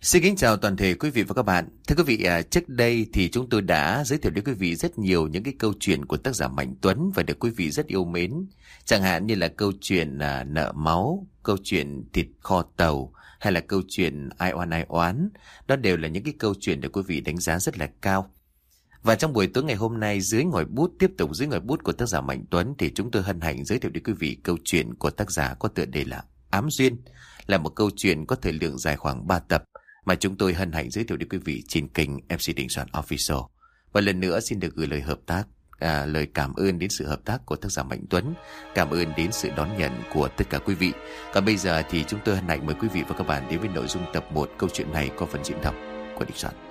Xin kính chào toàn thể quý vị và các bạn. Thưa quý vị, à, trước đây thì chúng tôi đã giới thiệu đến quý vị rất nhiều những cái câu chuyện của tác giả Mạnh Tuấn và được quý vị rất yêu mến. Chẳng hạn như là câu chuyện à, nợ máu, câu chuyện thịt kho tàu hay là câu chuyện ai oan ai oán. Đó đều là những cái câu chuyện được quý vị đánh giá rất là cao. Và trong buổi tối ngày hôm nay dưới ngòi bút tiếp tục dưới ngòi bút của tác giả Mạnh Tuấn thì chúng tôi hân hạnh giới thiệu đến quý vị câu chuyện của tác giả có tựa đề là Ám Duyên là một câu chuyện có thời lượng dài khoảng 3 tập mà chúng tôi hân hạnh giới thiệu đến quý vị trên kênh MC Đình Soạn Official. Và lần nữa xin được gửi lời hợp tác, à, lời cảm ơn đến sự hợp tác của tác giả Mạnh Tuấn, cảm ơn đến sự đón nhận của tất cả quý vị. Còn bây giờ thì chúng tôi hân hạnh mời quý vị và các bạn đến với nội dung tập 1 câu chuyện này có phần diễn đọc của Đình Soạn.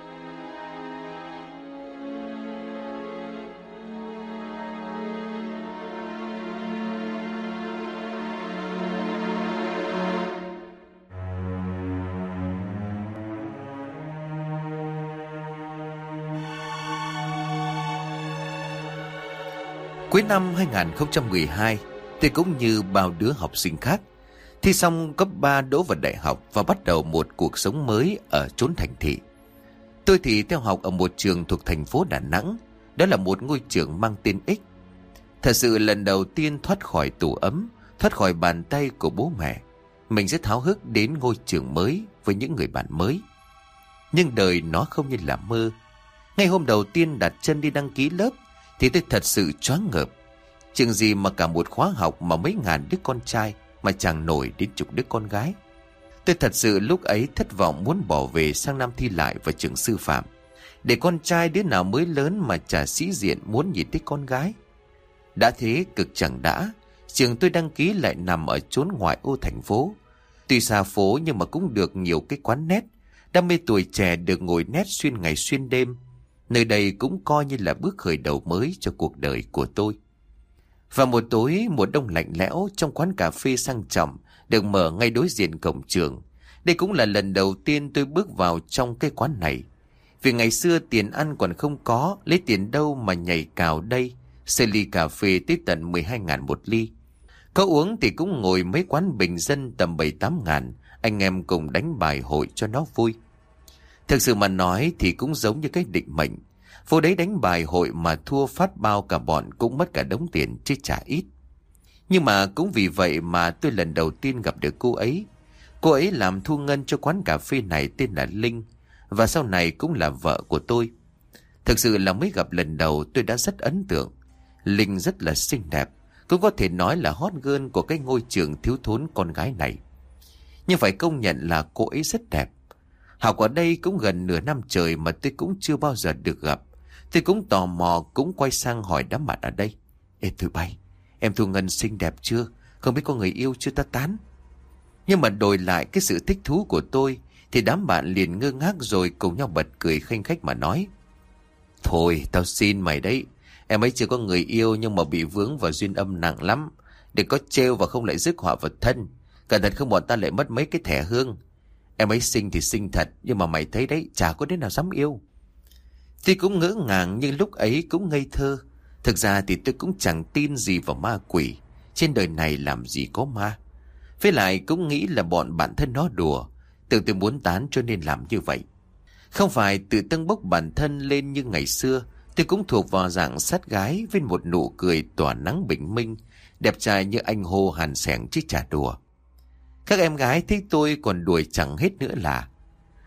Năm 2012, tôi cũng như bao đứa học sinh khác, thi xong cấp 3 đỗ vào đại học và bắt đầu một cuộc sống mới ở chốn thành thị. Tôi thì theo học ở một trường thuộc thành phố Đà Nẵng, đó là một ngôi trường mang tên X. Thật sự lần đầu tiên thoát khỏi tủ ấm, thoát khỏi bàn tay của bố mẹ, mình sẽ tháo hức đến ngôi trường mới với những người bạn mới. Nhưng đời nó không như là mơ. Ngay hôm đầu tiên đặt chân đi đăng ký lớp, thì tôi thật sự choáng ngợp. Chừng gì mà cả một khóa học mà mấy ngàn đứa con trai mà chẳng nổi đến chục đứa con gái. Tôi thật sự lúc ấy thất vọng muốn bỏ về sang năm thi lại vào trường sư phạm. Để con trai đứa nào mới lớn mà trả sĩ diện muốn nhìn thấy con gái. Đã thế cực chẳng đã, trường tôi đăng ký lại nằm ở chốn ngoại ô thành phố. Tuy xa phố nhưng mà cũng được nhiều cái quán nét. Đam mê tuổi trẻ được ngồi nét xuyên ngày xuyên đêm Nơi đây cũng coi như là bước khởi đầu mới cho cuộc đời của tôi. Và một tối, một đông lạnh lẽo trong quán cà phê sang trọng được mở ngay đối diện cổng trường. Đây cũng là lần đầu tiên tôi bước vào trong cái quán này. Vì ngày xưa tiền ăn còn không có, lấy tiền đâu mà nhảy cào đây. Xe ly cà phê tới tận 12 ngàn một ly. Có uống thì cũng ngồi mấy quán bình dân tầm 7-8 ngàn. Anh em cùng đánh bài hội cho nó vui. Thực sự mà nói thì cũng giống như cái định mệnh. Vô đấy đánh bài hội mà thua phát bao cả bọn cũng mất cả đống tiền chứ trả ít. Nhưng mà cũng vì vậy mà tôi lần đầu tiên gặp được cô ấy. Cô ấy làm thu ngân cho quán cà phê này tên là Linh và sau này cũng là vợ của tôi. Thực sự là mới gặp lần đầu tôi đã rất ấn tượng. Linh rất là xinh đẹp, cũng có thể nói là hot girl của cái ngôi trường thiếu thốn con gái này. Nhưng phải công nhận là cô ấy rất đẹp. Học ở đây cũng gần nửa năm trời mà tôi cũng chưa bao giờ được gặp. Tôi cũng tò mò cũng quay sang hỏi đám bạn ở đây. Ê thử bay, em Thu Ngân xinh đẹp chưa? Không biết có người yêu chưa ta tán? Nhưng mà đổi lại cái sự thích thú của tôi thì đám bạn liền ngơ ngác rồi cùng nhau bật cười khinh khách mà nói. Thôi, tao xin mày đấy. Em ấy chưa có người yêu nhưng mà bị vướng vào duyên âm nặng lắm. để có trêu và không lại rước họa vật thân. Cẩn thận không bọn ta lại mất mấy cái thẻ hương. Em ấy xinh thì xinh thật, nhưng mà mày thấy đấy, chả có đứa nào dám yêu. Tuy cũng ngỡ ngàng nhưng lúc ấy cũng ngây thơ. Thực ra thì tôi cũng chẳng tin gì vào ma quỷ. Trên đời này làm gì có ma. Với lại cũng nghĩ là bọn bản thân nó đùa. Tự tôi muốn tán cho nên làm như vậy. Không phải tự tăng bốc bản thân lên như ngày xưa. Tôi cũng thuộc vào dạng sát gái với một nụ cười tỏa nắng bình minh. Đẹp trai như anh hô hàn sẻng chứ trả đùa. Các em gái thích tôi còn đuổi chẳng hết nữa là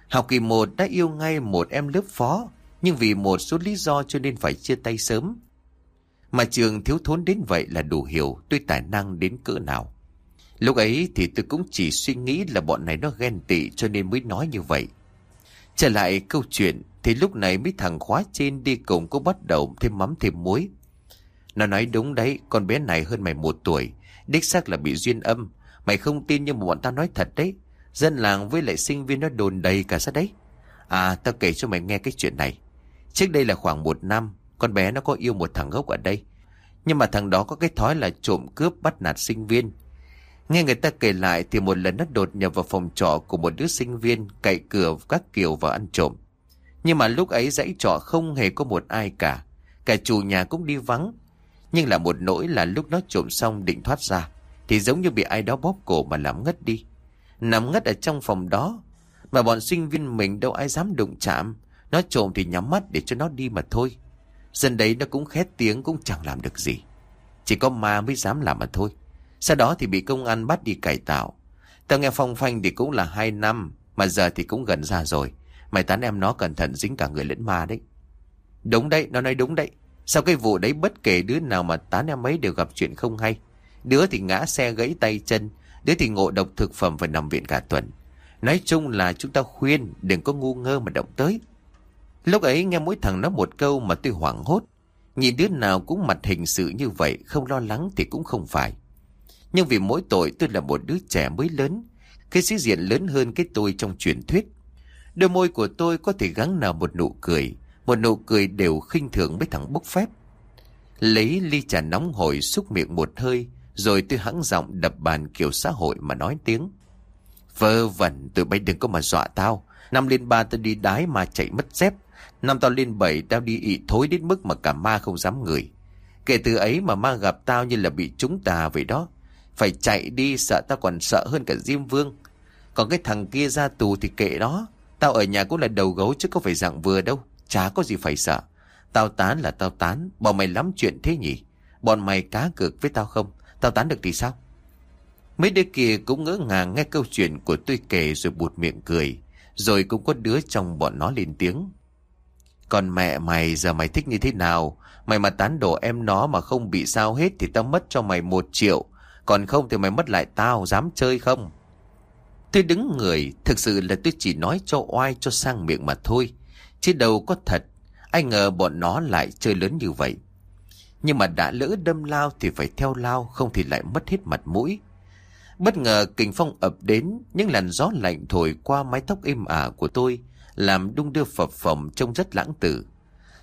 Học kỳ 1 đã yêu ngay một em lớp phó nhưng vì một số lý do cho nên phải chia tay sớm Mà trường thiếu thốn đến vậy là đủ hiểu tôi tài năng đến cỡ nào Lúc ấy thì tôi cũng chỉ suy nghĩ là bọn này nó ghen tị cho nên mới nói như vậy Trở lại câu chuyện thì lúc này mấy thằng khóa trên đi cùng có bắt đầu thêm mắm thêm muối Nó nói đúng đấy con bé này hơn mày một tuổi Đích xác là bị duyên âm Mày không tin nhưng mà bọn tao nói thật đấy. Dân làng với lại sinh viên nó đồn đầy cả ra đấy. À, tao kể cho mày nghe cái chuyện này. Trước đây là khoảng một năm, con bé nó có yêu một thằng gốc ở đây. Nhưng mà thằng đó có cái thói là trộm cướp bắt nạt sinh viên. Nghe người ta kể lại thì một lần nó đột nhập vào phòng trọ của một đứa sinh viên cậy cửa các kiểu và ăn trộm. Nhưng mà lúc ấy dãy trọ không hề có một ai cả. Cả chủ nhà cũng đi vắng. Nhưng là một nỗi là lúc nó trộm xong định thoát ra thì giống như bị ai đó bóp cổ mà làm ngất đi. Nằm ngất ở trong phòng đó. Mà bọn sinh viên mình đâu ai dám đụng chạm. Nó trộm thì nhắm mắt để cho nó đi mà thôi. Dân đấy nó cũng khét tiếng cũng chẳng làm được gì. Chỉ có ma mới dám làm mà thôi. Sau đó thì bị công an bắt đi cải tạo. Tao nghe phong phanh thì cũng là hai năm. Mà giờ thì cũng gần ra rồi. Mày tán em nó cẩn thận dính cả người lẫn ma đấy. Đúng đấy, nó nói đúng đấy. Sau cái vụ đấy bất kể đứa nào mà tán em ấy đều gặp chuyện không hay. Đứa thì ngã xe gãy tay chân, đứa thì ngộ độc thực phẩm phải nằm viện cả tuần. Nói chung là chúng ta khuyên đừng có ngu ngơ mà động tới. Lúc ấy nghe mỗi thằng nói một câu mà tôi hoảng hốt. Nhìn đứa nào cũng mặt hình sự như vậy, không lo lắng thì cũng không phải. Nhưng vì mỗi tội tôi là một đứa trẻ mới lớn, cái sĩ diện lớn hơn cái tôi trong truyền thuyết. Đôi môi của tôi có thể gắng nào một nụ cười, một nụ cười đều khinh thường mấy thằng bốc phép. Lấy ly trà nóng hổi xúc miệng một hơi, rồi tôi hắng giọng đập bàn kiểu xã hội mà nói tiếng. Vơ vẩn, tụi bay đừng có mà dọa tao. Năm lên ba tao đi đái mà chạy mất dép. Năm tao lên bảy, tao đi ị thối đến mức mà cả ma không dám ngửi. Kể từ ấy mà ma gặp tao như là bị trúng tà vậy đó. Phải chạy đi, sợ tao còn sợ hơn cả Diêm Vương. Còn cái thằng kia ra tù thì kệ đó. Tao ở nhà cũng là đầu gấu chứ có phải dạng vừa đâu. Chả có gì phải sợ. Tao tán là tao tán. Bọn mày lắm chuyện thế nhỉ? Bọn mày cá cược với tao không? Tao tán được thì sao? Mấy đứa kia cũng ngỡ ngàng nghe câu chuyện của tôi kể rồi bụt miệng cười. Rồi cũng có đứa trong bọn nó lên tiếng. Còn mẹ mày giờ mày thích như thế nào? Mày mà tán đổ em nó mà không bị sao hết thì tao mất cho mày một triệu. Còn không thì mày mất lại tao, dám chơi không? Tôi đứng người, thực sự là tôi chỉ nói cho oai cho sang miệng mà thôi. Chứ đâu có thật, ai ngờ bọn nó lại chơi lớn như vậy. Nhưng mà đã lỡ đâm lao thì phải theo lao, không thì lại mất hết mặt mũi. Bất ngờ kình phong ập đến, những làn gió lạnh thổi qua mái tóc im ả của tôi, làm đung đưa phập phồng trông rất lãng tử.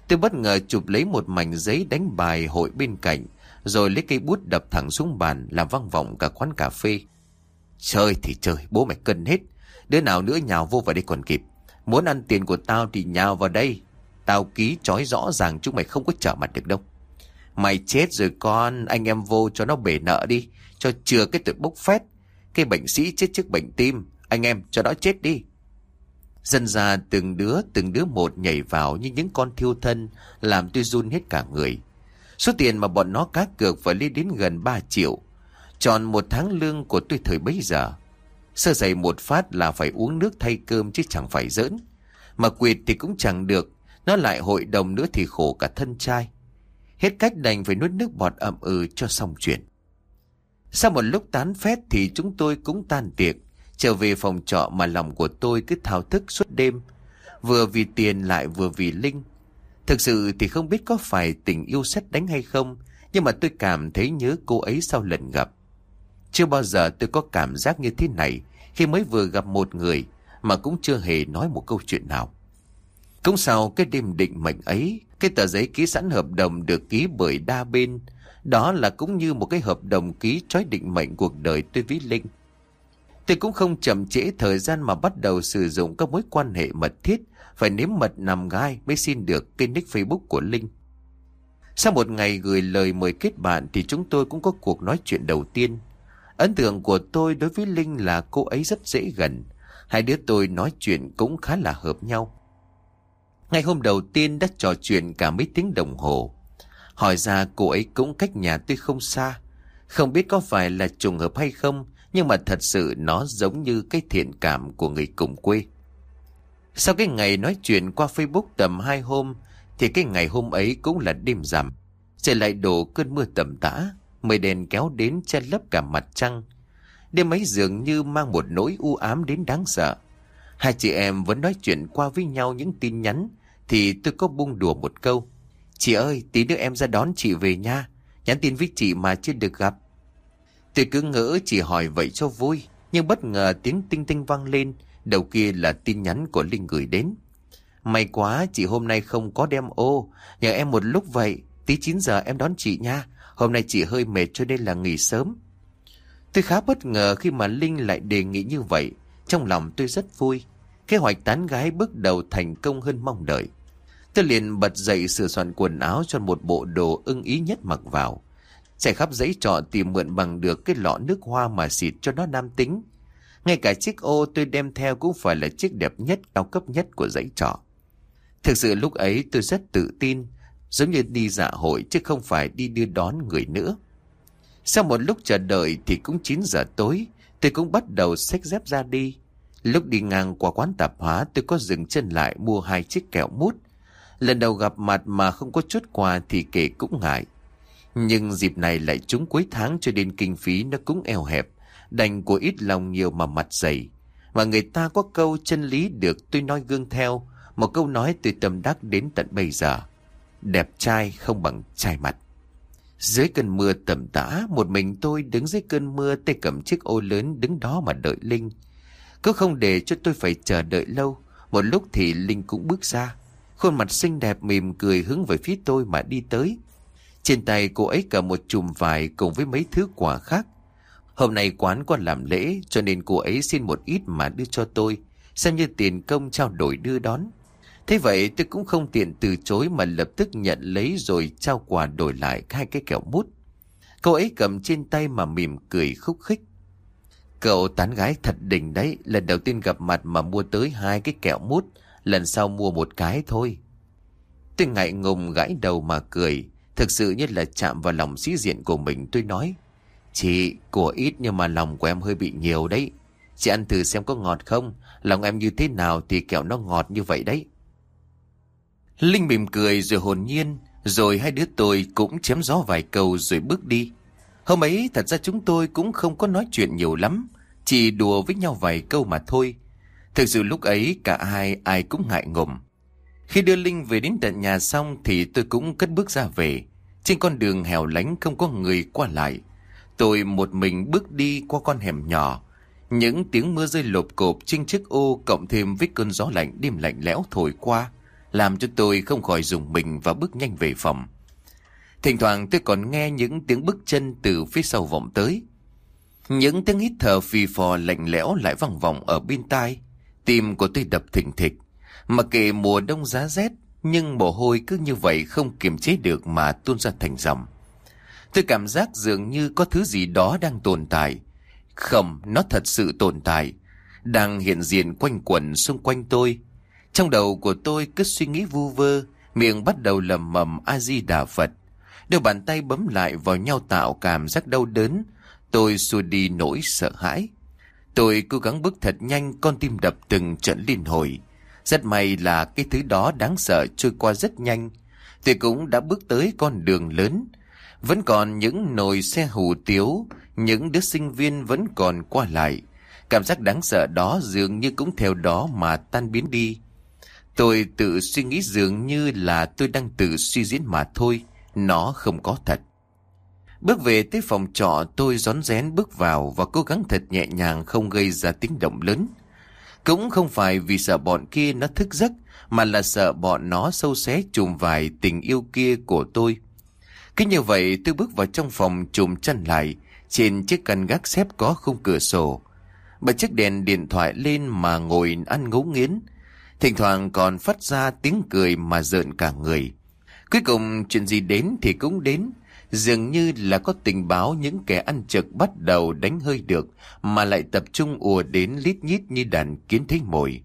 Tôi bất ngờ chụp lấy một mảnh giấy đánh bài hội bên cạnh, rồi lấy cây bút đập thẳng xuống bàn làm vang vọng cả quán cà phê. Chơi thì chơi, bố mày cân hết. Đứa nào nữa nhào vô vào đây còn kịp. Muốn ăn tiền của tao thì nhào vào đây. Tao ký trói rõ ràng chúng mày không có trở mặt được đâu. Mày chết rồi con, anh em vô cho nó bể nợ đi. Cho chừa cái tội bốc phét. Cái bệnh sĩ chết trước bệnh tim. Anh em cho nó chết đi. Dân ra từng đứa từng đứa một nhảy vào như những con thiêu thân, làm tôi run hết cả người. Số tiền mà bọn nó cá cược phải lên đến gần 3 triệu. Tròn một tháng lương của tôi thời bấy giờ. Sơ sẩy một phát là phải uống nước thay cơm chứ chẳng phải giỡn. Mà quyệt thì cũng chẳng được. Nó lại hội đồng nữa thì khổ cả thân trai. Hết cách đành phải nuốt nước bọt ẩm ừ cho xong chuyện. Sau một lúc tán phét thì chúng tôi cũng tan tiệc. Trở về phòng trọ mà lòng của tôi cứ thao thức suốt đêm. Vừa vì tiền lại vừa vì Linh. Thực sự thì không biết có phải tình yêu xét đánh hay không. Nhưng mà tôi cảm thấy nhớ cô ấy sau lần gặp. Chưa bao giờ tôi có cảm giác như thế này khi mới vừa gặp một người mà cũng chưa hề nói một câu chuyện nào. Cũng sau cái đêm định mệnh ấy, cái tờ giấy ký sẵn hợp đồng được ký bởi đa bên, đó là cũng như một cái hợp đồng ký trói định mệnh cuộc đời tôi với Linh. Tôi cũng không chậm trễ thời gian mà bắt đầu sử dụng các mối quan hệ mật thiết, phải nếm mật nằm gai mới xin được kênh nick Facebook của Linh. Sau một ngày gửi lời mời kết bạn thì chúng tôi cũng có cuộc nói chuyện đầu tiên. Ấn tượng của tôi đối với Linh là cô ấy rất dễ gần. Hai đứa tôi nói chuyện cũng khá là hợp nhau. Ngày hôm đầu tiên đã trò chuyện cả mấy tiếng đồng hồ. Hỏi ra cô ấy cũng cách nhà tôi không xa. Không biết có phải là trùng hợp hay không, nhưng mà thật sự nó giống như cái thiện cảm của người cùng quê. Sau cái ngày nói chuyện qua Facebook tầm hai hôm, thì cái ngày hôm ấy cũng là đêm rằm. Trời lại đổ cơn mưa tầm tã, mây đèn kéo đến che lấp cả mặt trăng. Đêm ấy dường như mang một nỗi u ám đến đáng sợ. Hai chị em vẫn nói chuyện qua với nhau những tin nhắn, thì tôi có bung đùa một câu. Chị ơi, tí nữa em ra đón chị về nha. Nhắn tin với chị mà chưa được gặp. Tôi cứ ngỡ chỉ hỏi vậy cho vui. Nhưng bất ngờ tiếng tinh tinh vang lên. Đầu kia là tin nhắn của Linh gửi đến. May quá, chị hôm nay không có đem ô. Nhờ em một lúc vậy. Tí 9 giờ em đón chị nha. Hôm nay chị hơi mệt cho nên là nghỉ sớm. Tôi khá bất ngờ khi mà Linh lại đề nghị như vậy. Trong lòng tôi rất vui. Kế hoạch tán gái bước đầu thành công hơn mong đợi. Tôi liền bật dậy sửa soạn quần áo cho một bộ đồ ưng ý nhất mặc vào. Chạy khắp giấy trọ tìm mượn bằng được cái lọ nước hoa mà xịt cho nó nam tính. Ngay cả chiếc ô tôi đem theo cũng phải là chiếc đẹp nhất, cao cấp nhất của dãy trọ. Thực sự lúc ấy tôi rất tự tin, giống như đi dạ hội chứ không phải đi đưa đón người nữa. Sau một lúc chờ đợi thì cũng 9 giờ tối, tôi cũng bắt đầu xách dép ra đi. Lúc đi ngang qua quán tạp hóa tôi có dừng chân lại mua hai chiếc kẹo mút. Lần đầu gặp mặt mà không có chút quà thì kể cũng ngại. Nhưng dịp này lại trúng cuối tháng cho nên kinh phí nó cũng eo hẹp. Đành của ít lòng nhiều mà mặt dày. Mà người ta có câu chân lý được tôi nói gương theo. Một câu nói từ tâm đắc đến tận bây giờ. Đẹp trai không bằng trai mặt. Dưới cơn mưa tầm tã, một mình tôi đứng dưới cơn mưa tay cầm chiếc ô lớn đứng đó mà đợi Linh. Cứ không để cho tôi phải chờ đợi lâu, một lúc thì Linh cũng bước ra. Khuôn mặt xinh đẹp mỉm cười hướng về phía tôi mà đi tới. Trên tay cô ấy cầm một chùm vải cùng với mấy thứ quà khác. Hôm nay quán có làm lễ cho nên cô ấy xin một ít mà đưa cho tôi, xem như tiền công trao đổi đưa đón. Thế vậy tôi cũng không tiện từ chối mà lập tức nhận lấy rồi trao quà đổi lại hai cái kẹo mút. Cô ấy cầm trên tay mà mỉm cười khúc khích. Cậu tán gái thật đỉnh đấy, lần đầu tiên gặp mặt mà mua tới hai cái kẹo mút, lần sau mua một cái thôi. Tôi ngại ngùng gãi đầu mà cười, thực sự như là chạm vào lòng sĩ diện của mình tôi nói. Chị, của ít nhưng mà lòng của em hơi bị nhiều đấy. Chị ăn thử xem có ngọt không, lòng em như thế nào thì kẹo nó ngọt như vậy đấy. Linh mỉm cười rồi hồn nhiên, rồi hai đứa tôi cũng chém gió vài câu rồi bước đi. Hôm ấy thật ra chúng tôi cũng không có nói chuyện nhiều lắm, chỉ đùa với nhau vài câu mà thôi. Thực sự lúc ấy cả hai ai cũng ngại ngùng. Khi đưa Linh về đến tận nhà xong thì tôi cũng cất bước ra về. Trên con đường hẻo lánh không có người qua lại. Tôi một mình bước đi qua con hẻm nhỏ. Những tiếng mưa rơi lộp cộp trên chiếc ô cộng thêm với cơn gió lạnh đêm lạnh lẽo thổi qua, làm cho tôi không khỏi dùng mình và bước nhanh về phòng. Thỉnh thoảng tôi còn nghe những tiếng bước chân từ phía sau vọng tới. Những tiếng hít thở phì phò lạnh lẽo lại vang vọng ở bên tai. Tim của tôi đập thình thịch. Mà kể mùa đông giá rét, nhưng mồ hôi cứ như vậy không kiềm chế được mà tuôn ra thành dòng. Tôi cảm giác dường như có thứ gì đó đang tồn tại. Không, nó thật sự tồn tại. Đang hiện diện quanh quẩn xung quanh tôi. Trong đầu của tôi cứ suy nghĩ vu vơ, miệng bắt đầu lầm mầm A-di-đà Phật. Đôi bàn tay bấm lại vào nhau tạo cảm giác đau đớn. Tôi xua đi nỗi sợ hãi. Tôi cố gắng bước thật nhanh con tim đập từng trận liên hồi. Rất may là cái thứ đó đáng sợ trôi qua rất nhanh. Tôi cũng đã bước tới con đường lớn. Vẫn còn những nồi xe hủ tiếu, những đứa sinh viên vẫn còn qua lại. Cảm giác đáng sợ đó dường như cũng theo đó mà tan biến đi. Tôi tự suy nghĩ dường như là tôi đang tự suy diễn mà thôi, nó không có thật. Bước về tới phòng trọ tôi rón rén bước vào và cố gắng thật nhẹ nhàng không gây ra tiếng động lớn. Cũng không phải vì sợ bọn kia nó thức giấc, mà là sợ bọn nó sâu xé chùm vài tình yêu kia của tôi. Cứ như vậy, tôi bước vào trong phòng chùm chân lại, trên chiếc căn gác xếp có khung cửa sổ. Bật chiếc đèn điện thoại lên mà ngồi ăn ngấu nghiến. Thỉnh thoảng còn phát ra tiếng cười mà rợn cả người. Cuối cùng chuyện gì đến thì cũng đến. Dường như là có tình báo những kẻ ăn trực bắt đầu đánh hơi được mà lại tập trung ùa đến lít nhít như đàn kiến thấy mồi.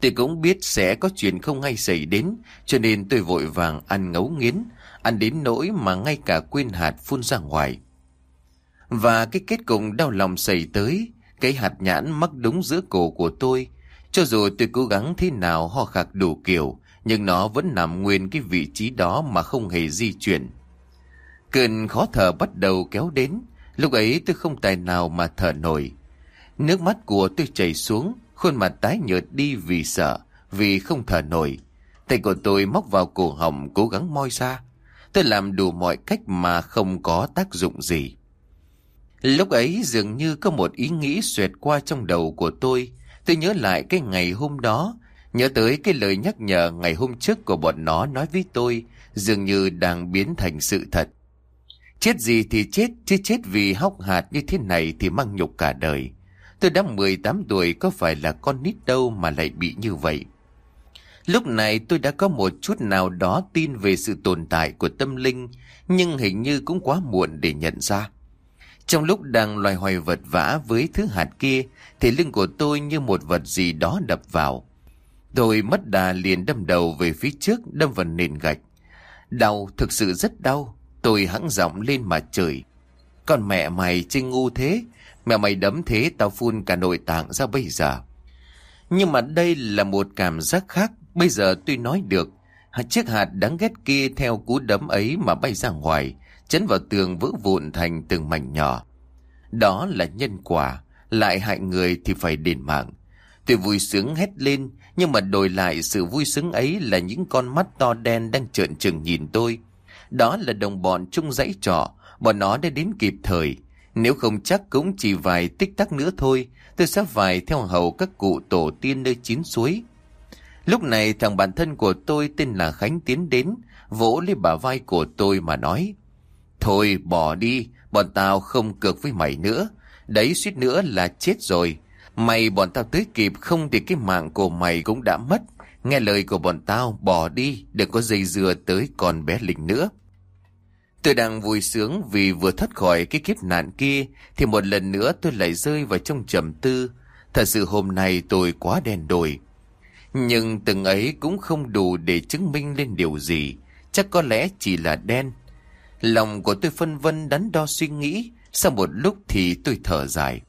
Tôi cũng biết sẽ có chuyện không hay xảy đến cho nên tôi vội vàng ăn ngấu nghiến, ăn đến nỗi mà ngay cả quên hạt phun ra ngoài. Và cái kết cục đau lòng xảy tới, cái hạt nhãn mắc đúng giữa cổ của tôi cho dù tôi cố gắng thế nào ho khạc đủ kiểu, nhưng nó vẫn nằm nguyên cái vị trí đó mà không hề di chuyển. Cơn khó thở bắt đầu kéo đến, lúc ấy tôi không tài nào mà thở nổi. Nước mắt của tôi chảy xuống, khuôn mặt tái nhợt đi vì sợ, vì không thở nổi. Tay của tôi móc vào cổ họng cố gắng moi ra. Tôi làm đủ mọi cách mà không có tác dụng gì. Lúc ấy dường như có một ý nghĩ xuyệt qua trong đầu của tôi, Tôi nhớ lại cái ngày hôm đó, nhớ tới cái lời nhắc nhở ngày hôm trước của bọn nó nói với tôi, dường như đang biến thành sự thật. Chết gì thì chết, chứ chết vì hóc hạt như thế này thì mang nhục cả đời. Tôi đã 18 tuổi có phải là con nít đâu mà lại bị như vậy. Lúc này tôi đã có một chút nào đó tin về sự tồn tại của tâm linh, nhưng hình như cũng quá muộn để nhận ra. Trong lúc đang loài hoài vật vã với thứ hạt kia, thì lưng của tôi như một vật gì đó đập vào. Tôi mất đà liền đâm đầu về phía trước, đâm vào nền gạch. Đau, thực sự rất đau. Tôi hắng giọng lên mà chửi. Con mẹ mày trinh ngu thế, mẹ mày đấm thế tao phun cả nội tạng ra bây giờ. Nhưng mà đây là một cảm giác khác, bây giờ tôi nói được. Chiếc hạt đáng ghét kia theo cú đấm ấy mà bay ra ngoài, chấn vào tường vỡ vụn thành từng mảnh nhỏ. Đó là nhân quả, lại hại người thì phải đền mạng. Tôi vui sướng hét lên, nhưng mà đổi lại sự vui sướng ấy là những con mắt to đen đang trợn trừng nhìn tôi. Đó là đồng bọn chung dãy trọ, bọn nó đã đến kịp thời. Nếu không chắc cũng chỉ vài tích tắc nữa thôi, tôi sẽ vài theo hầu các cụ tổ tiên nơi chín suối. Lúc này thằng bạn thân của tôi tên là Khánh tiến đến, vỗ lấy bả vai của tôi mà nói. Thôi bỏ đi, bọn tao không cược với mày nữa. Đấy suýt nữa là chết rồi. Mày bọn tao tới kịp không thì cái mạng của mày cũng đã mất. Nghe lời của bọn tao bỏ đi, đừng có dây dưa tới con bé Linh nữa. Tôi đang vui sướng vì vừa thoát khỏi cái kiếp nạn kia thì một lần nữa tôi lại rơi vào trong trầm tư. Thật sự hôm nay tôi quá đen đổi Nhưng từng ấy cũng không đủ để chứng minh lên điều gì. Chắc có lẽ chỉ là đen. Lòng của tôi phân vân đắn đo suy nghĩ. Sau một lúc thì tôi thở dài.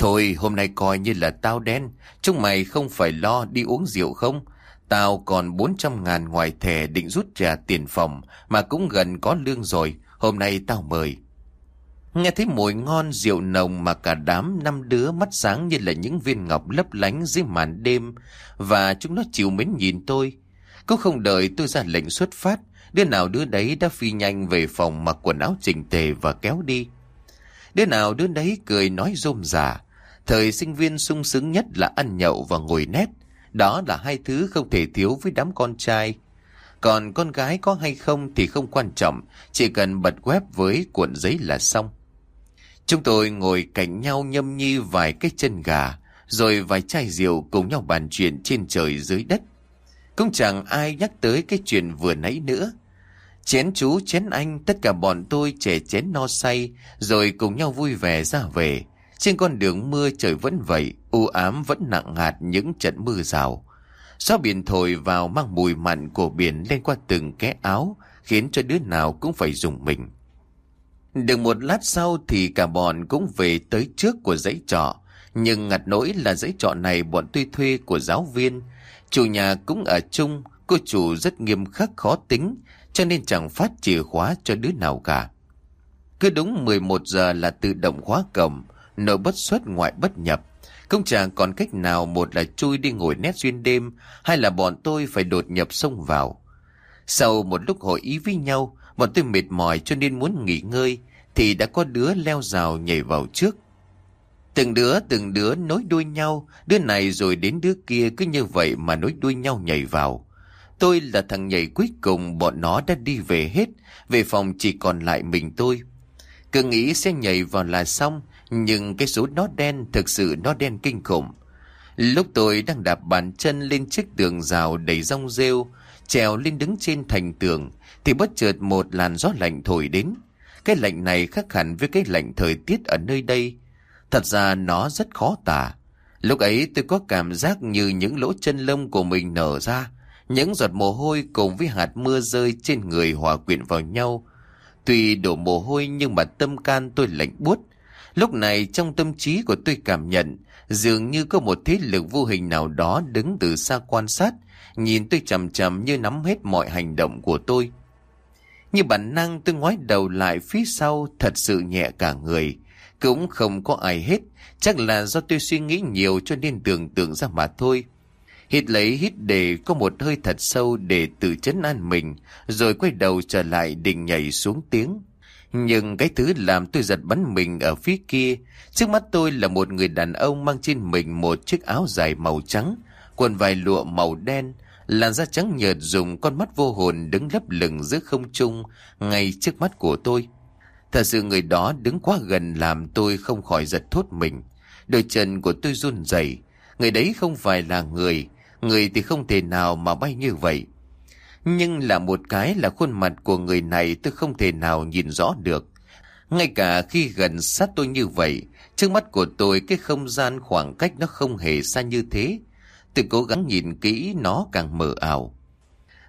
Thôi hôm nay coi như là tao đen. Chúng mày không phải lo đi uống rượu không? Tao còn 400 ngàn ngoài thẻ định rút trả tiền phòng mà cũng gần có lương rồi. Hôm nay tao mời. Nghe thấy mùi ngon rượu nồng mà cả đám năm đứa mắt sáng như là những viên ngọc lấp lánh dưới màn đêm và chúng nó chịu mến nhìn tôi. Cũng không đợi tôi ra lệnh xuất phát, đứa nào đứa đấy đã phi nhanh về phòng mặc quần áo chỉnh tề và kéo đi. Đứa nào đứa đấy cười nói rôm rả. Thời sinh viên sung sướng nhất là ăn nhậu và ngồi nét. Đó là hai thứ không thể thiếu với đám con trai. Còn con gái có hay không thì không quan trọng, chỉ cần bật web với cuộn giấy là xong. Chúng tôi ngồi cạnh nhau nhâm nhi vài cái chân gà, rồi vài chai rượu cùng nhau bàn chuyện trên trời dưới đất. Cũng chẳng ai nhắc tới cái chuyện vừa nãy nữa. Chén chú chén anh tất cả bọn tôi trẻ chén no say rồi cùng nhau vui vẻ ra về. Trên con đường mưa trời vẫn vậy, u ám vẫn nặng hạt những trận mưa rào. Gió biển thổi vào mang mùi mặn của biển lên qua từng cái áo, khiến cho đứa nào cũng phải dùng mình. Được một lát sau thì cả bọn cũng về tới trước của dãy trọ. Nhưng ngặt nỗi là dãy trọ này bọn tuy thuê của giáo viên. Chủ nhà cũng ở chung, cô chủ rất nghiêm khắc khó tính, cho nên chẳng phát chìa khóa cho đứa nào cả. Cứ đúng 11 giờ là tự động khóa cổng, nội bất xuất ngoại bất nhập. Không chẳng còn cách nào một là chui đi ngồi nét xuyên đêm, hai là bọn tôi phải đột nhập xông vào. Sau một lúc hội ý với nhau, bọn tôi mệt mỏi cho nên muốn nghỉ ngơi, thì đã có đứa leo rào nhảy vào trước. Từng đứa từng đứa nối đuôi nhau, đứa này rồi đến đứa kia cứ như vậy mà nối đuôi nhau nhảy vào. Tôi là thằng nhảy cuối cùng bọn nó đã đi về hết, về phòng chỉ còn lại mình tôi. Cứ nghĩ sẽ nhảy vào là xong, nhưng cái số nó đen thực sự nó đen kinh khủng. Lúc tôi đang đạp bàn chân lên chiếc tường rào đầy rong rêu, trèo lên đứng trên thành tường, thì bất chợt một làn gió lạnh thổi đến. Cái lạnh này khác hẳn với cái lạnh thời tiết ở nơi đây. Thật ra nó rất khó tả. Lúc ấy tôi có cảm giác như những lỗ chân lông của mình nở ra, những giọt mồ hôi cùng với hạt mưa rơi trên người hòa quyện vào nhau. Tuy đổ mồ hôi nhưng mà tâm can tôi lạnh buốt. Lúc này trong tâm trí của tôi cảm nhận dường như có một thế lực vô hình nào đó đứng từ xa quan sát, nhìn tôi chầm chầm như nắm hết mọi hành động của tôi. Như bản năng tôi ngoái đầu lại phía sau thật sự nhẹ cả người. Cũng không có ai hết, chắc là do tôi suy nghĩ nhiều cho nên tưởng tượng ra mà thôi. Hít lấy hít để có một hơi thật sâu để tự chấn an mình, rồi quay đầu trở lại định nhảy xuống tiếng. Nhưng cái thứ làm tôi giật bắn mình ở phía kia, trước mắt tôi là một người đàn ông mang trên mình một chiếc áo dài màu trắng, quần vải lụa màu đen, làn da trắng nhợt dùng con mắt vô hồn đứng lấp lửng giữa không trung ngay trước mắt của tôi. Thật sự người đó đứng quá gần làm tôi không khỏi giật thốt mình. Đôi chân của tôi run rẩy. Người đấy không phải là người, người thì không thể nào mà bay như vậy. Nhưng là một cái là khuôn mặt của người này tôi không thể nào nhìn rõ được. Ngay cả khi gần sát tôi như vậy, trước mắt của tôi cái không gian khoảng cách nó không hề xa như thế. Tôi cố gắng nhìn kỹ nó càng mờ ảo.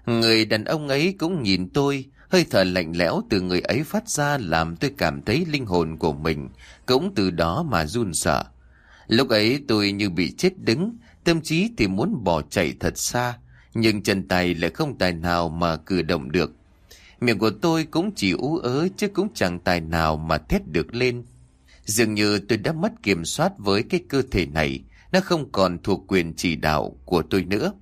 Người đàn ông ấy cũng nhìn tôi, hơi thở lạnh lẽo từ người ấy phát ra làm tôi cảm thấy linh hồn của mình cũng từ đó mà run sợ. Lúc ấy tôi như bị chết đứng, tâm trí thì muốn bỏ chạy thật xa, nhưng chân tay lại không tài nào mà cử động được. Miệng của tôi cũng chỉ ú ớ chứ cũng chẳng tài nào mà thét được lên. Dường như tôi đã mất kiểm soát với cái cơ thể này, nó không còn thuộc quyền chỉ đạo của tôi nữa.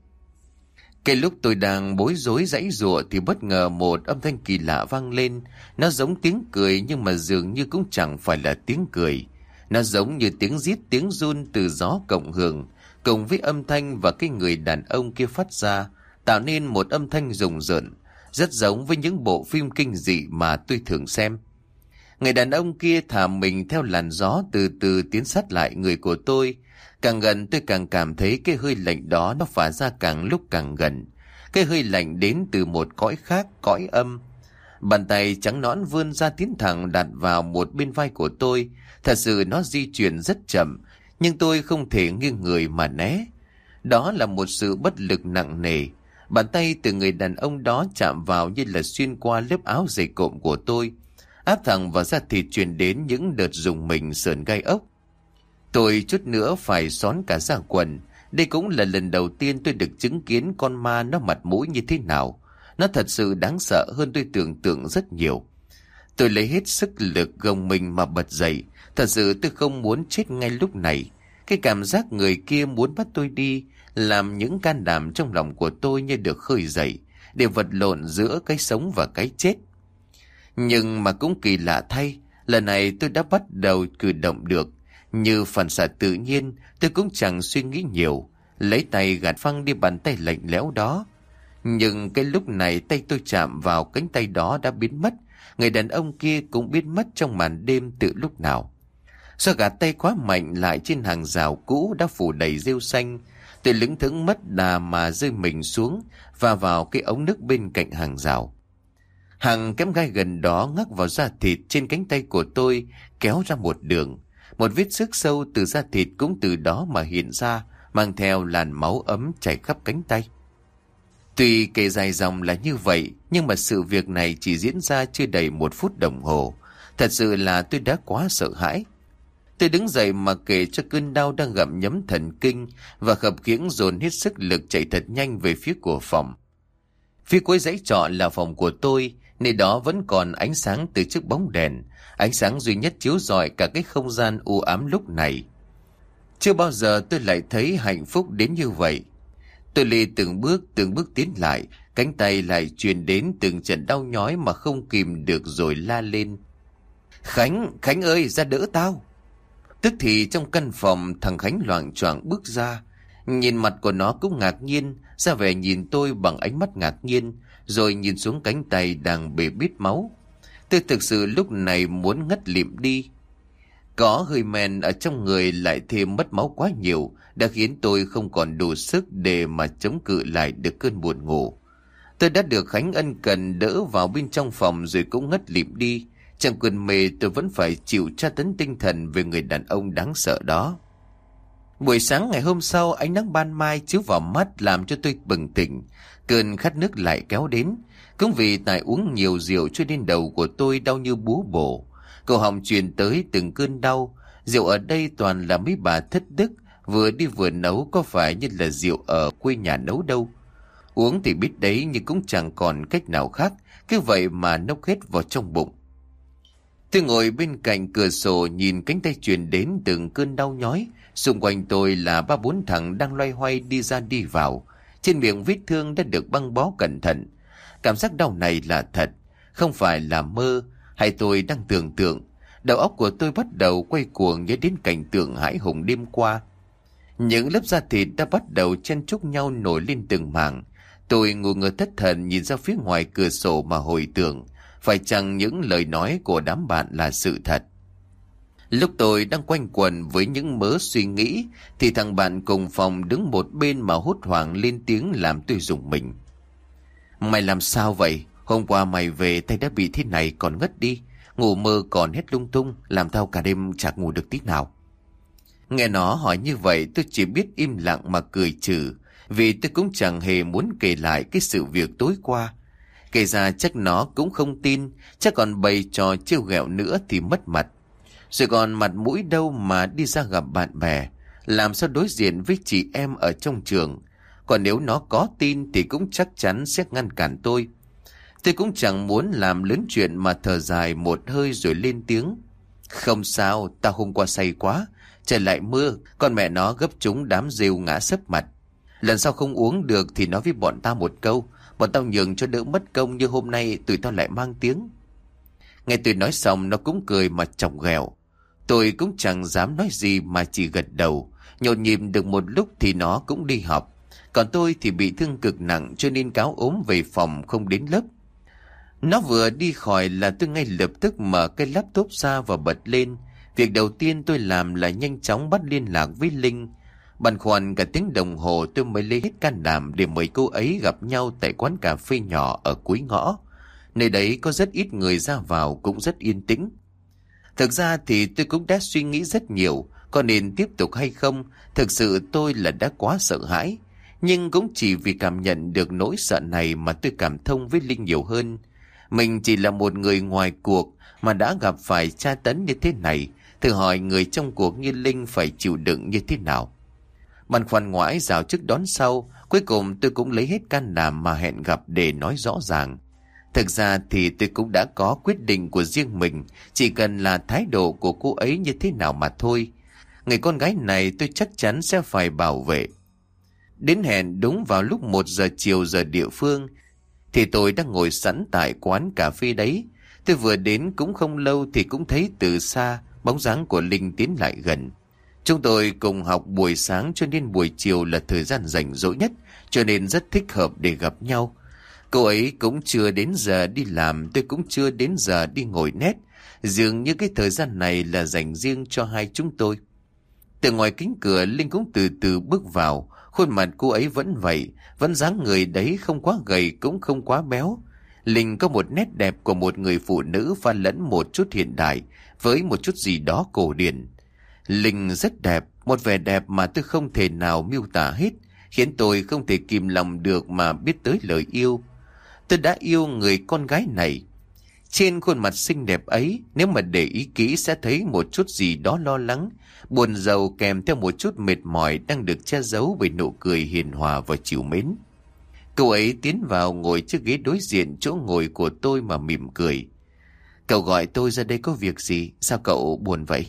Cái lúc tôi đang bối rối dãy rụa thì bất ngờ một âm thanh kỳ lạ vang lên. Nó giống tiếng cười nhưng mà dường như cũng chẳng phải là tiếng cười. Nó giống như tiếng rít tiếng run từ gió cộng hưởng, cùng với âm thanh và cái người đàn ông kia phát ra, tạo nên một âm thanh rùng rợn, rất giống với những bộ phim kinh dị mà tôi thường xem. Người đàn ông kia thả mình theo làn gió từ từ tiến sát lại người của tôi. Càng gần tôi càng cảm thấy cái hơi lạnh đó nó phả ra càng lúc càng gần. Cái hơi lạnh đến từ một cõi khác, cõi âm. Bàn tay trắng nõn vươn ra tiến thẳng đặt vào một bên vai của tôi. Thật sự nó di chuyển rất chậm, nhưng tôi không thể nghiêng người mà né. Đó là một sự bất lực nặng nề. Bàn tay từ người đàn ông đó chạm vào như là xuyên qua lớp áo dày cộm của tôi, áp thẳng vào da thịt truyền đến những đợt dùng mình sờn gai ốc. Tôi chút nữa phải xón cả da quần. Đây cũng là lần đầu tiên tôi được chứng kiến con ma nó mặt mũi như thế nào. Nó thật sự đáng sợ hơn tôi tưởng tượng rất nhiều. Tôi lấy hết sức lực gồng mình mà bật dậy. Thật sự tôi không muốn chết ngay lúc này. Cái cảm giác người kia muốn bắt tôi đi làm những can đảm trong lòng của tôi như được khơi dậy để vật lộn giữa cái sống và cái chết. Nhưng mà cũng kỳ lạ thay, lần này tôi đã bắt đầu cử động được. Như phản xạ tự nhiên, tôi cũng chẳng suy nghĩ nhiều, lấy tay gạt phăng đi bàn tay lạnh lẽo đó. Nhưng cái lúc này tay tôi chạm vào cánh tay đó đã biến mất, người đàn ông kia cũng biết mất trong màn đêm từ lúc nào. Do gạt tay quá mạnh lại trên hàng rào cũ đã phủ đầy rêu xanh, tôi lững thững mất đà mà rơi mình xuống và vào cái ống nước bên cạnh hàng rào. Hàng kém gai gần đó ngắc vào da thịt trên cánh tay của tôi, kéo ra một đường. Một vết sức sâu từ da thịt cũng từ đó mà hiện ra, mang theo làn máu ấm chảy khắp cánh tay. Tuy kể dài dòng là như vậy, nhưng mà sự việc này chỉ diễn ra chưa đầy một phút đồng hồ. Thật sự là tôi đã quá sợ hãi. Tôi đứng dậy mà kể cho cơn đau đang gặm nhấm thần kinh và khập khiễng dồn hết sức lực chạy thật nhanh về phía của phòng. Phía cuối dãy trọ là phòng của tôi, Nơi đó vẫn còn ánh sáng từ chiếc bóng đèn, ánh sáng duy nhất chiếu rọi cả cái không gian u ám lúc này. Chưa bao giờ tôi lại thấy hạnh phúc đến như vậy. Tôi lê từng bước từng bước tiến lại, cánh tay lại truyền đến từng trận đau nhói mà không kìm được rồi la lên. Khánh, Khánh ơi, ra đỡ tao. Tức thì trong căn phòng thằng Khánh loạn choạng bước ra. Nhìn mặt của nó cũng ngạc nhiên, ra vẻ nhìn tôi bằng ánh mắt ngạc nhiên, rồi nhìn xuống cánh tay đang bể bít máu. Tôi thực sự lúc này muốn ngất lịm đi. Có hơi men ở trong người lại thêm mất máu quá nhiều, đã khiến tôi không còn đủ sức để mà chống cự lại được cơn buồn ngủ. Tôi đã được Khánh ân cần đỡ vào bên trong phòng rồi cũng ngất lịm đi. Trong quyền mê tôi vẫn phải chịu tra tấn tinh thần về người đàn ông đáng sợ đó. Buổi sáng ngày hôm sau, ánh nắng ban mai chiếu vào mắt làm cho tôi bừng tỉnh. Cơn khát nước lại kéo đến. Cũng vì tại uống nhiều rượu cho nên đầu của tôi đau như búa bổ. Cầu họng truyền tới từng cơn đau. Rượu ở đây toàn là mấy bà thất đức. Vừa đi vừa nấu có phải như là rượu ở quê nhà nấu đâu. Uống thì biết đấy nhưng cũng chẳng còn cách nào khác. Cứ vậy mà nốc hết vào trong bụng. Tôi ngồi bên cạnh cửa sổ nhìn cánh tay truyền đến từng cơn đau nhói. Xung quanh tôi là ba bốn thằng đang loay hoay đi ra đi vào. Trên miệng vết thương đã được băng bó cẩn thận. Cảm giác đau này là thật, không phải là mơ, hay tôi đang tưởng tượng. Đầu óc của tôi bắt đầu quay cuồng nhớ đến cảnh tượng hãi hùng đêm qua. Những lớp da thịt đã bắt đầu chen chúc nhau nổi lên từng mảng. Tôi ngủ ngờ thất thần nhìn ra phía ngoài cửa sổ mà hồi tưởng, phải chăng những lời nói của đám bạn là sự thật. Lúc tôi đang quanh quần với những mớ suy nghĩ, thì thằng bạn cùng phòng đứng một bên mà hốt hoảng lên tiếng làm tôi dùng mình. Mày làm sao vậy? Hôm qua mày về tay đã bị thế này còn ngất đi. Ngủ mơ còn hết lung tung Làm tao cả đêm chả ngủ được tí nào Nghe nó hỏi như vậy tôi chỉ biết im lặng mà cười trừ vì tôi cũng chẳng hề muốn kể lại cái sự việc tối qua. Kể ra chắc nó cũng không tin Chắc còn bày trò trêu ghẹo nữa thì mất mặt. Rồi còn mặt mũi đâu mà đi ra gặp bạn bè Làm sao đối diện với chị em ở trong trường. Còn nếu nó có tin thì cũng chắc chắn sẽ ngăn cản tôi. Tôi cũng chẳng muốn làm lớn chuyện mà thở dài một hơi rồi lên tiếng. Không sao, tao hôm qua say quá Trời lại mưa, con mẹ nó gấp chúng đám rêu ngã sấp mặt. Lần sau không uống được thì nói với bọn ta một câu Bọn tao nhường cho đỡ mất công như hôm nay, tụi tao lại mang tiếng. Nghe tôi nói xong, nó cũng cười mà chọc ghẹo. Tôi cũng chẳng dám nói gì mà chỉ gật đầu. nhột nhịp được một lúc thì nó cũng đi học. Còn tôi thì bị thương cực nặng cho nên cáo ốm về phòng không đến lớp. Nó vừa đi khỏi là tôi ngay lập tức mở cái laptop ra và bật lên. Việc đầu tiên tôi làm là nhanh chóng bắt liên lạc với Linh. Băn khoăn cả tiếng đồng hồ tôi mới lấy hết can đảm để mời cô ấy gặp nhau tại quán cà phê nhỏ ở cuối ngõ. Nơi đấy có rất ít người ra vào cũng rất yên tĩnh. Thực ra thì tôi cũng đã suy nghĩ rất nhiều, có nên tiếp tục hay không, thực sự tôi là đã quá sợ hãi. Nhưng cũng chỉ vì cảm nhận được nỗi sợ này mà tôi cảm thông với Linh nhiều hơn. Mình chỉ là một người ngoài cuộc mà đã gặp phải tra tấn như thế này, thử hỏi người trong cuộc như Linh phải chịu đựng như thế nào. Băn khoăn ngoãi rào trước đón sau, cuối cùng tôi cũng lấy hết can đảm mà hẹn gặp để nói rõ ràng. Thực ra thì tôi cũng đã có quyết định của riêng mình, chỉ cần là thái độ của cô ấy như thế nào mà thôi. Người con gái này tôi chắc chắn sẽ phải bảo vệ. Đến hẹn đúng vào lúc 1 giờ chiều giờ địa phương, thì tôi đang ngồi sẵn tại quán cà phê đấy. Tôi vừa đến cũng không lâu thì cũng thấy từ xa bóng dáng của Linh tiến lại gần. Chúng tôi cùng học buổi sáng cho nên buổi chiều là thời gian rảnh rỗi nhất, cho nên rất thích hợp để gặp nhau. Cô ấy cũng chưa đến giờ đi làm, tôi cũng chưa đến giờ đi ngồi nét. Dường như cái thời gian này là dành riêng cho hai chúng tôi. Từ ngoài kính cửa, Linh cũng từ từ bước vào. Khuôn mặt cô ấy vẫn vậy, vẫn dáng người đấy không quá gầy cũng không quá béo. Linh có một nét đẹp của một người phụ nữ pha lẫn một chút hiện đại với một chút gì đó cổ điển. Linh rất đẹp, một vẻ đẹp mà tôi không thể nào miêu tả hết, khiến tôi không thể kìm lòng được mà biết tới lời yêu. Tôi đã yêu người con gái này. Trên khuôn mặt xinh đẹp ấy, nếu mà để ý kỹ sẽ thấy một chút gì đó lo lắng, buồn giàu kèm theo một chút mệt mỏi đang được che giấu bởi nụ cười hiền hòa và chiều mến. Cậu ấy tiến vào ngồi chiếc ghế đối diện chỗ ngồi của tôi mà mỉm cười. Cậu gọi tôi ra đây có việc gì? Sao cậu buồn vậy?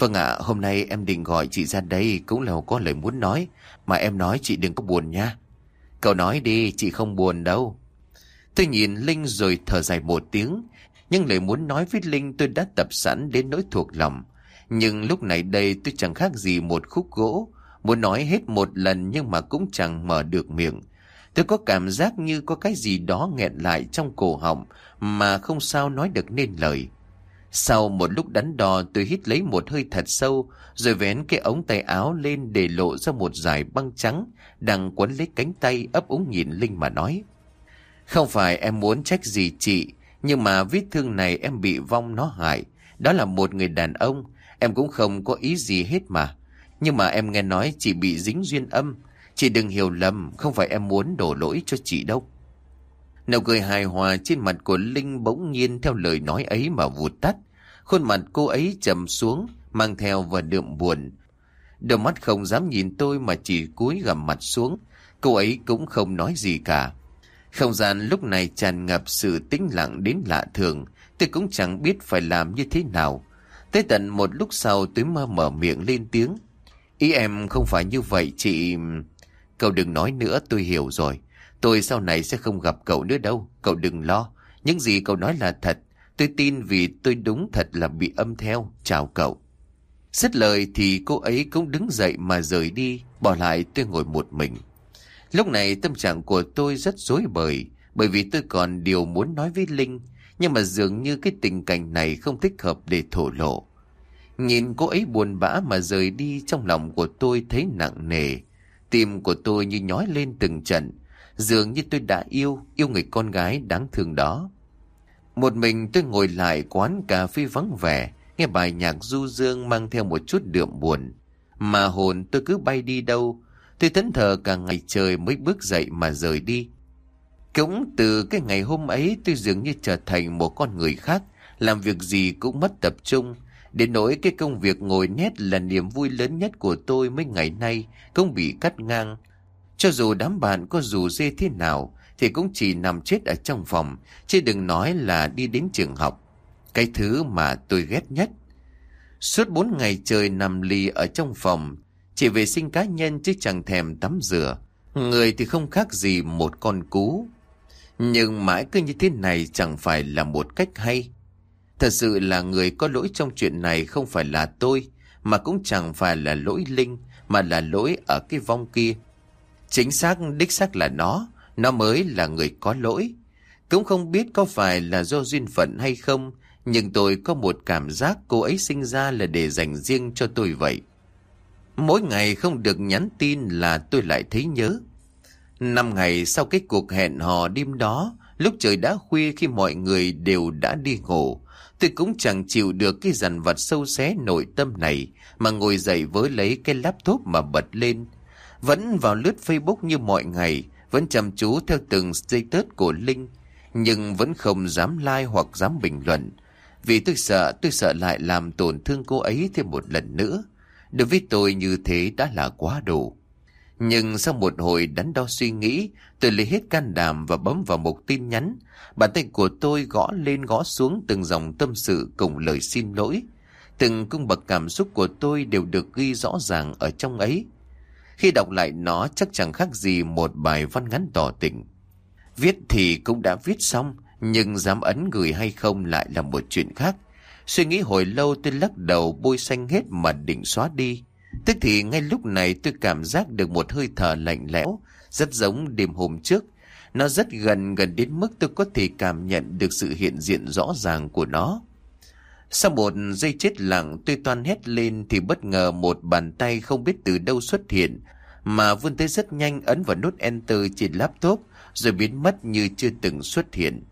Vâng ạ, hôm nay em định gọi chị ra đây cũng là có lời muốn nói. Mà em nói chị đừng có buồn nha. Cậu nói đi, chị không buồn đâu. Tôi nhìn Linh rồi thở dài một tiếng. Nhưng lời muốn nói với Linh tôi đã tập sẵn đến nỗi thuộc lòng. Nhưng lúc này đây tôi chẳng khác gì một khúc gỗ. Muốn nói hết một lần nhưng mà cũng chẳng mở được miệng. Tôi có cảm giác như có cái gì đó nghẹn lại trong cổ họng mà không sao nói được nên lời. Sau một lúc đắn đo, tôi hít lấy một hơi thật sâu, rồi vén cái ống tay áo lên để lộ ra một dải băng trắng đang quấn lấy cánh tay ấp úng nhìn Linh mà nói. Không phải em muốn trách gì chị, nhưng mà vết thương này em bị vong nó hại. Đó là một người đàn ông, em cũng không có ý gì hết mà. Nhưng mà em nghe nói chị bị dính duyên âm. Chị đừng hiểu lầm, không phải em muốn đổ lỗi cho chị đâu. Nụ cười hài hòa trên mặt của Linh bỗng nhiên theo lời nói ấy mà vụt tắt. Khuôn mặt cô ấy trầm xuống, mang theo và đượm buồn. Đôi mắt không dám nhìn tôi mà chỉ cúi gằm mặt xuống. Cô ấy cũng không nói gì cả. Không gian lúc này tràn ngập sự tĩnh lặng đến lạ thường. Tôi cũng chẳng biết phải làm như thế nào. Tới tận một lúc sau tôi mơ mở miệng lên tiếng. Ý em không phải như vậy chị... Cậu đừng nói nữa tôi hiểu rồi. Tôi sau này sẽ không gặp cậu nữa đâu, cậu đừng lo. Những gì cậu nói là thật, tôi tin vì tôi đúng thật là bị âm theo, chào cậu. Dứt lời thì cô ấy cũng đứng dậy mà rời đi, bỏ lại tôi ngồi một mình. Lúc này tâm trạng của tôi rất rối bời, bởi vì tôi còn điều muốn nói với Linh, nhưng mà dường như cái tình cảnh này không thích hợp để thổ lộ. Nhìn cô ấy buồn bã mà rời đi trong lòng của tôi thấy nặng nề. Tim của tôi như nhói lên từng trận, Dường như tôi đã yêu, yêu người con gái đáng thương đó. Một mình tôi ngồi lại quán cà phê vắng vẻ, nghe bài nhạc du dương mang theo một chút đượm buồn. Mà hồn tôi cứ bay đi đâu, tôi thẫn thờ cả ngày trời mới bước dậy mà rời đi. Cũng từ cái ngày hôm ấy tôi dường như trở thành một con người khác, làm việc gì cũng mất tập trung. Đến nỗi cái công việc ngồi nét là niềm vui lớn nhất của tôi mấy ngày nay cũng bị cắt ngang. Cho dù đám bạn có dù dê thế nào thì cũng chỉ nằm chết ở trong phòng, chứ đừng nói là đi đến trường học. Cái thứ mà tôi ghét nhất. Suốt bốn ngày trời nằm lì ở trong phòng, chỉ vệ sinh cá nhân chứ chẳng thèm tắm rửa. Người thì không khác gì một con cú. Nhưng mãi cứ như thế này chẳng phải là một cách hay. Thật sự là người có lỗi trong chuyện này không phải là tôi, mà cũng chẳng phải là lỗi Linh, mà là lỗi ở cái vong kia. Chính xác đích xác là nó, nó mới là người có lỗi. Cũng không biết có phải là do duyên phận hay không, nhưng tôi có một cảm giác cô ấy sinh ra là để dành riêng cho tôi vậy. Mỗi ngày không được nhắn tin là tôi lại thấy nhớ. Năm ngày sau cái cuộc hẹn hò đêm đó, lúc trời đã khuya khi mọi người đều đã đi ngủ, tôi cũng chẳng chịu được cái dằn vặt sâu xé nội tâm này mà ngồi dậy với lấy cái laptop mà bật lên. Vẫn vào lướt Facebook như mọi ngày, vẫn chăm chú theo từng status của Linh, nhưng vẫn không dám like hoặc dám bình luận. Vì tôi sợ, tôi sợ lại làm tổn thương cô ấy thêm một lần nữa. Đối với tôi như thế đã là quá đủ. Nhưng sau một hồi đắn đo suy nghĩ, tôi lấy hết can đảm và bấm vào một tin nhắn. Bàn tay của tôi gõ lên gõ xuống từng dòng tâm sự cùng lời xin lỗi. Từng cung bậc cảm xúc của tôi đều được ghi rõ ràng ở trong ấy. Khi đọc lại nó chắc chẳng khác gì một bài văn ngắn tỏ tình. Viết thì cũng đã viết xong, nhưng dám ấn gửi hay không lại là một chuyện khác. Suy nghĩ hồi lâu tôi lắc đầu bôi xanh hết mà định xóa đi. Tức thì ngay lúc này tôi cảm giác được một hơi thở lạnh lẽo, rất giống đêm hôm trước. Nó rất gần gần đến mức tôi có thể cảm nhận được sự hiện diện rõ ràng của nó. Sau một giây chết lặng tôi toan hét lên thì bất ngờ một bàn tay không biết từ đâu xuất hiện mà vươn tới rất nhanh ấn vào nút Enter trên laptop rồi biến mất như chưa từng xuất hiện.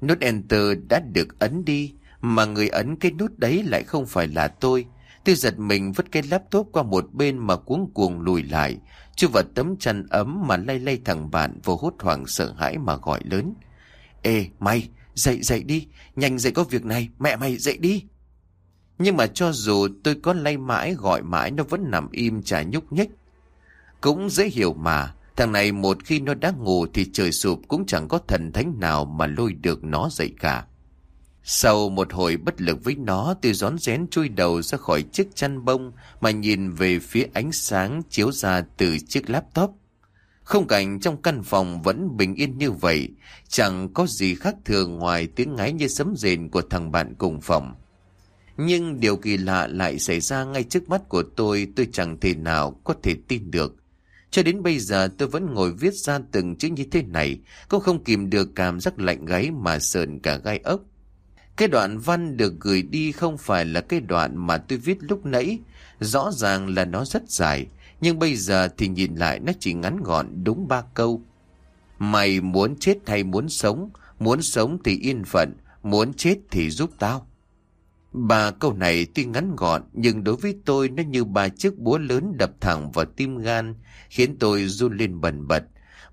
Nút Enter đã được ấn đi mà người ấn cái nút đấy lại không phải là tôi. Tôi giật mình vứt cái laptop qua một bên mà cuống cuồng lùi lại, chưa vào tấm chăn ấm mà lay lay thằng bạn vô hốt hoảng sợ hãi mà gọi lớn. Ê, mày, dậy dậy đi, nhanh dậy có việc này, mẹ mày dậy đi. Nhưng mà cho dù tôi có lay mãi gọi mãi nó vẫn nằm im chả nhúc nhích. Cũng dễ hiểu mà, thằng này một khi nó đã ngủ thì trời sụp cũng chẳng có thần thánh nào mà lôi được nó dậy cả. Sau một hồi bất lực với nó, tôi rón rén chui đầu ra khỏi chiếc chăn bông mà nhìn về phía ánh sáng chiếu ra từ chiếc laptop. Không cảnh trong căn phòng vẫn bình yên như vậy, chẳng có gì khác thường ngoài tiếng ngáy như sấm rền của thằng bạn cùng phòng. Nhưng điều kỳ lạ lại xảy ra ngay trước mắt của tôi, tôi chẳng thể nào có thể tin được. Cho đến bây giờ tôi vẫn ngồi viết ra từng chữ như thế này, cũng không kìm được cảm giác lạnh gáy mà sờn cả gai ốc. Cái đoạn văn được gửi đi không phải là cái đoạn mà tôi viết lúc nãy. Rõ ràng là nó rất dài, nhưng bây giờ thì nhìn lại nó chỉ ngắn gọn đúng ba câu. Mày muốn chết hay muốn sống? Muốn sống thì yên phận, muốn chết thì giúp tao. Ba câu này tuy ngắn gọn nhưng đối với tôi nó như ba chiếc búa lớn đập thẳng vào tim gan, khiến tôi run lên bần bật.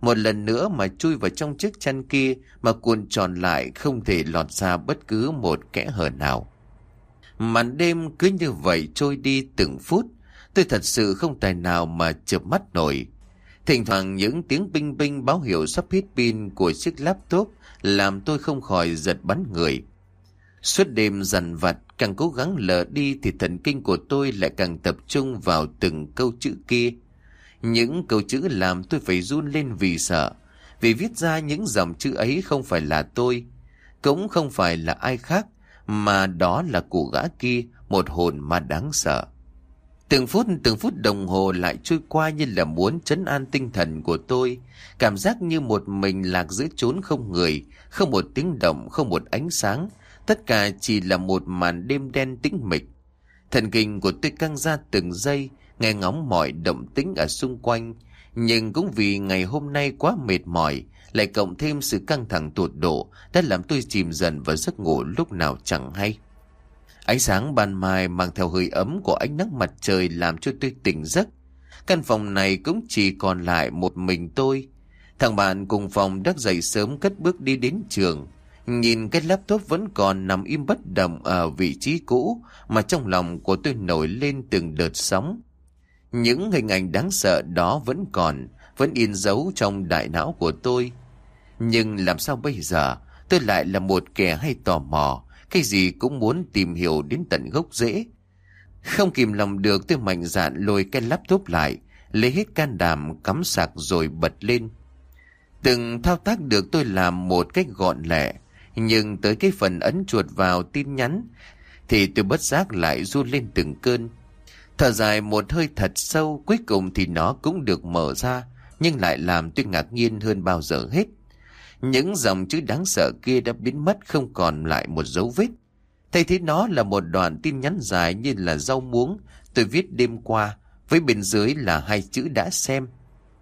Một lần nữa mà chui vào trong chiếc chăn kia mà cuộn tròn lại không thể lọt ra bất cứ một kẽ hở nào. Màn đêm cứ như vậy trôi đi từng phút, tôi thật sự không tài nào mà chợp mắt nổi. Thỉnh thoảng những tiếng binh binh báo hiệu sắp hết pin của chiếc laptop làm tôi không khỏi giật bắn người. Suốt đêm dằn vặt, càng cố gắng lờ đi thì thần kinh của tôi lại càng tập trung vào từng câu chữ kia. Những câu chữ làm tôi phải run lên vì sợ. Vì viết ra những dòng chữ ấy không phải là tôi, cũng không phải là ai khác, mà đó là cụ gã kia, một hồn mà đáng sợ. Từng phút từng phút đồng hồ lại trôi qua như là muốn chấn an tinh thần của tôi. Cảm giác như một mình lạc giữa chốn không người, không một tiếng động, không một ánh sáng. Tất cả chỉ là một màn đêm đen tĩnh mịch. Thần kinh của tôi căng ra từng giây, nghe ngóng mọi động tĩnh ở xung quanh. Nhưng cũng vì ngày hôm nay quá mệt mỏi, lại cộng thêm sự căng thẳng tột độ đã làm tôi chìm dần vào giấc ngủ lúc nào chẳng hay. Ánh sáng ban mai mang theo hơi ấm của ánh nắng mặt trời làm cho tôi tỉnh giấc. Căn phòng này cũng chỉ còn lại một mình tôi. Thằng bạn cùng phòng đắc dậy sớm cất bước đi đến trường. Nhìn cái laptop vẫn còn nằm im bất động ở vị trí cũ mà trong lòng của tôi nổi lên từng đợt sóng. Những hình ảnh đáng sợ đó vẫn còn, vẫn in dấu trong đại não của tôi. Nhưng làm sao bây giờ tôi lại là một kẻ hay tò mò, cái gì cũng muốn tìm hiểu đến tận gốc rễ. Không kìm lòng được tôi mạnh dạn lôi cái laptop lại, lấy hết can đảm cắm sạc rồi bật lên. Từng thao tác được tôi làm một cách gọn lẹ, nhưng tới cái phần ấn chuột vào tin nhắn thì tôi bất giác lại run lên từng cơn. Thở dài một hơi thật sâu cuối cùng thì nó cũng được mở ra nhưng lại làm tôi ngạc nhiên hơn bao giờ hết. Những dòng chữ đáng sợ kia đã biến mất không còn lại một dấu vết. Thay thế nó là một đoạn tin nhắn dài như là rau muống tôi viết đêm qua với bên dưới là hai chữ đã xem.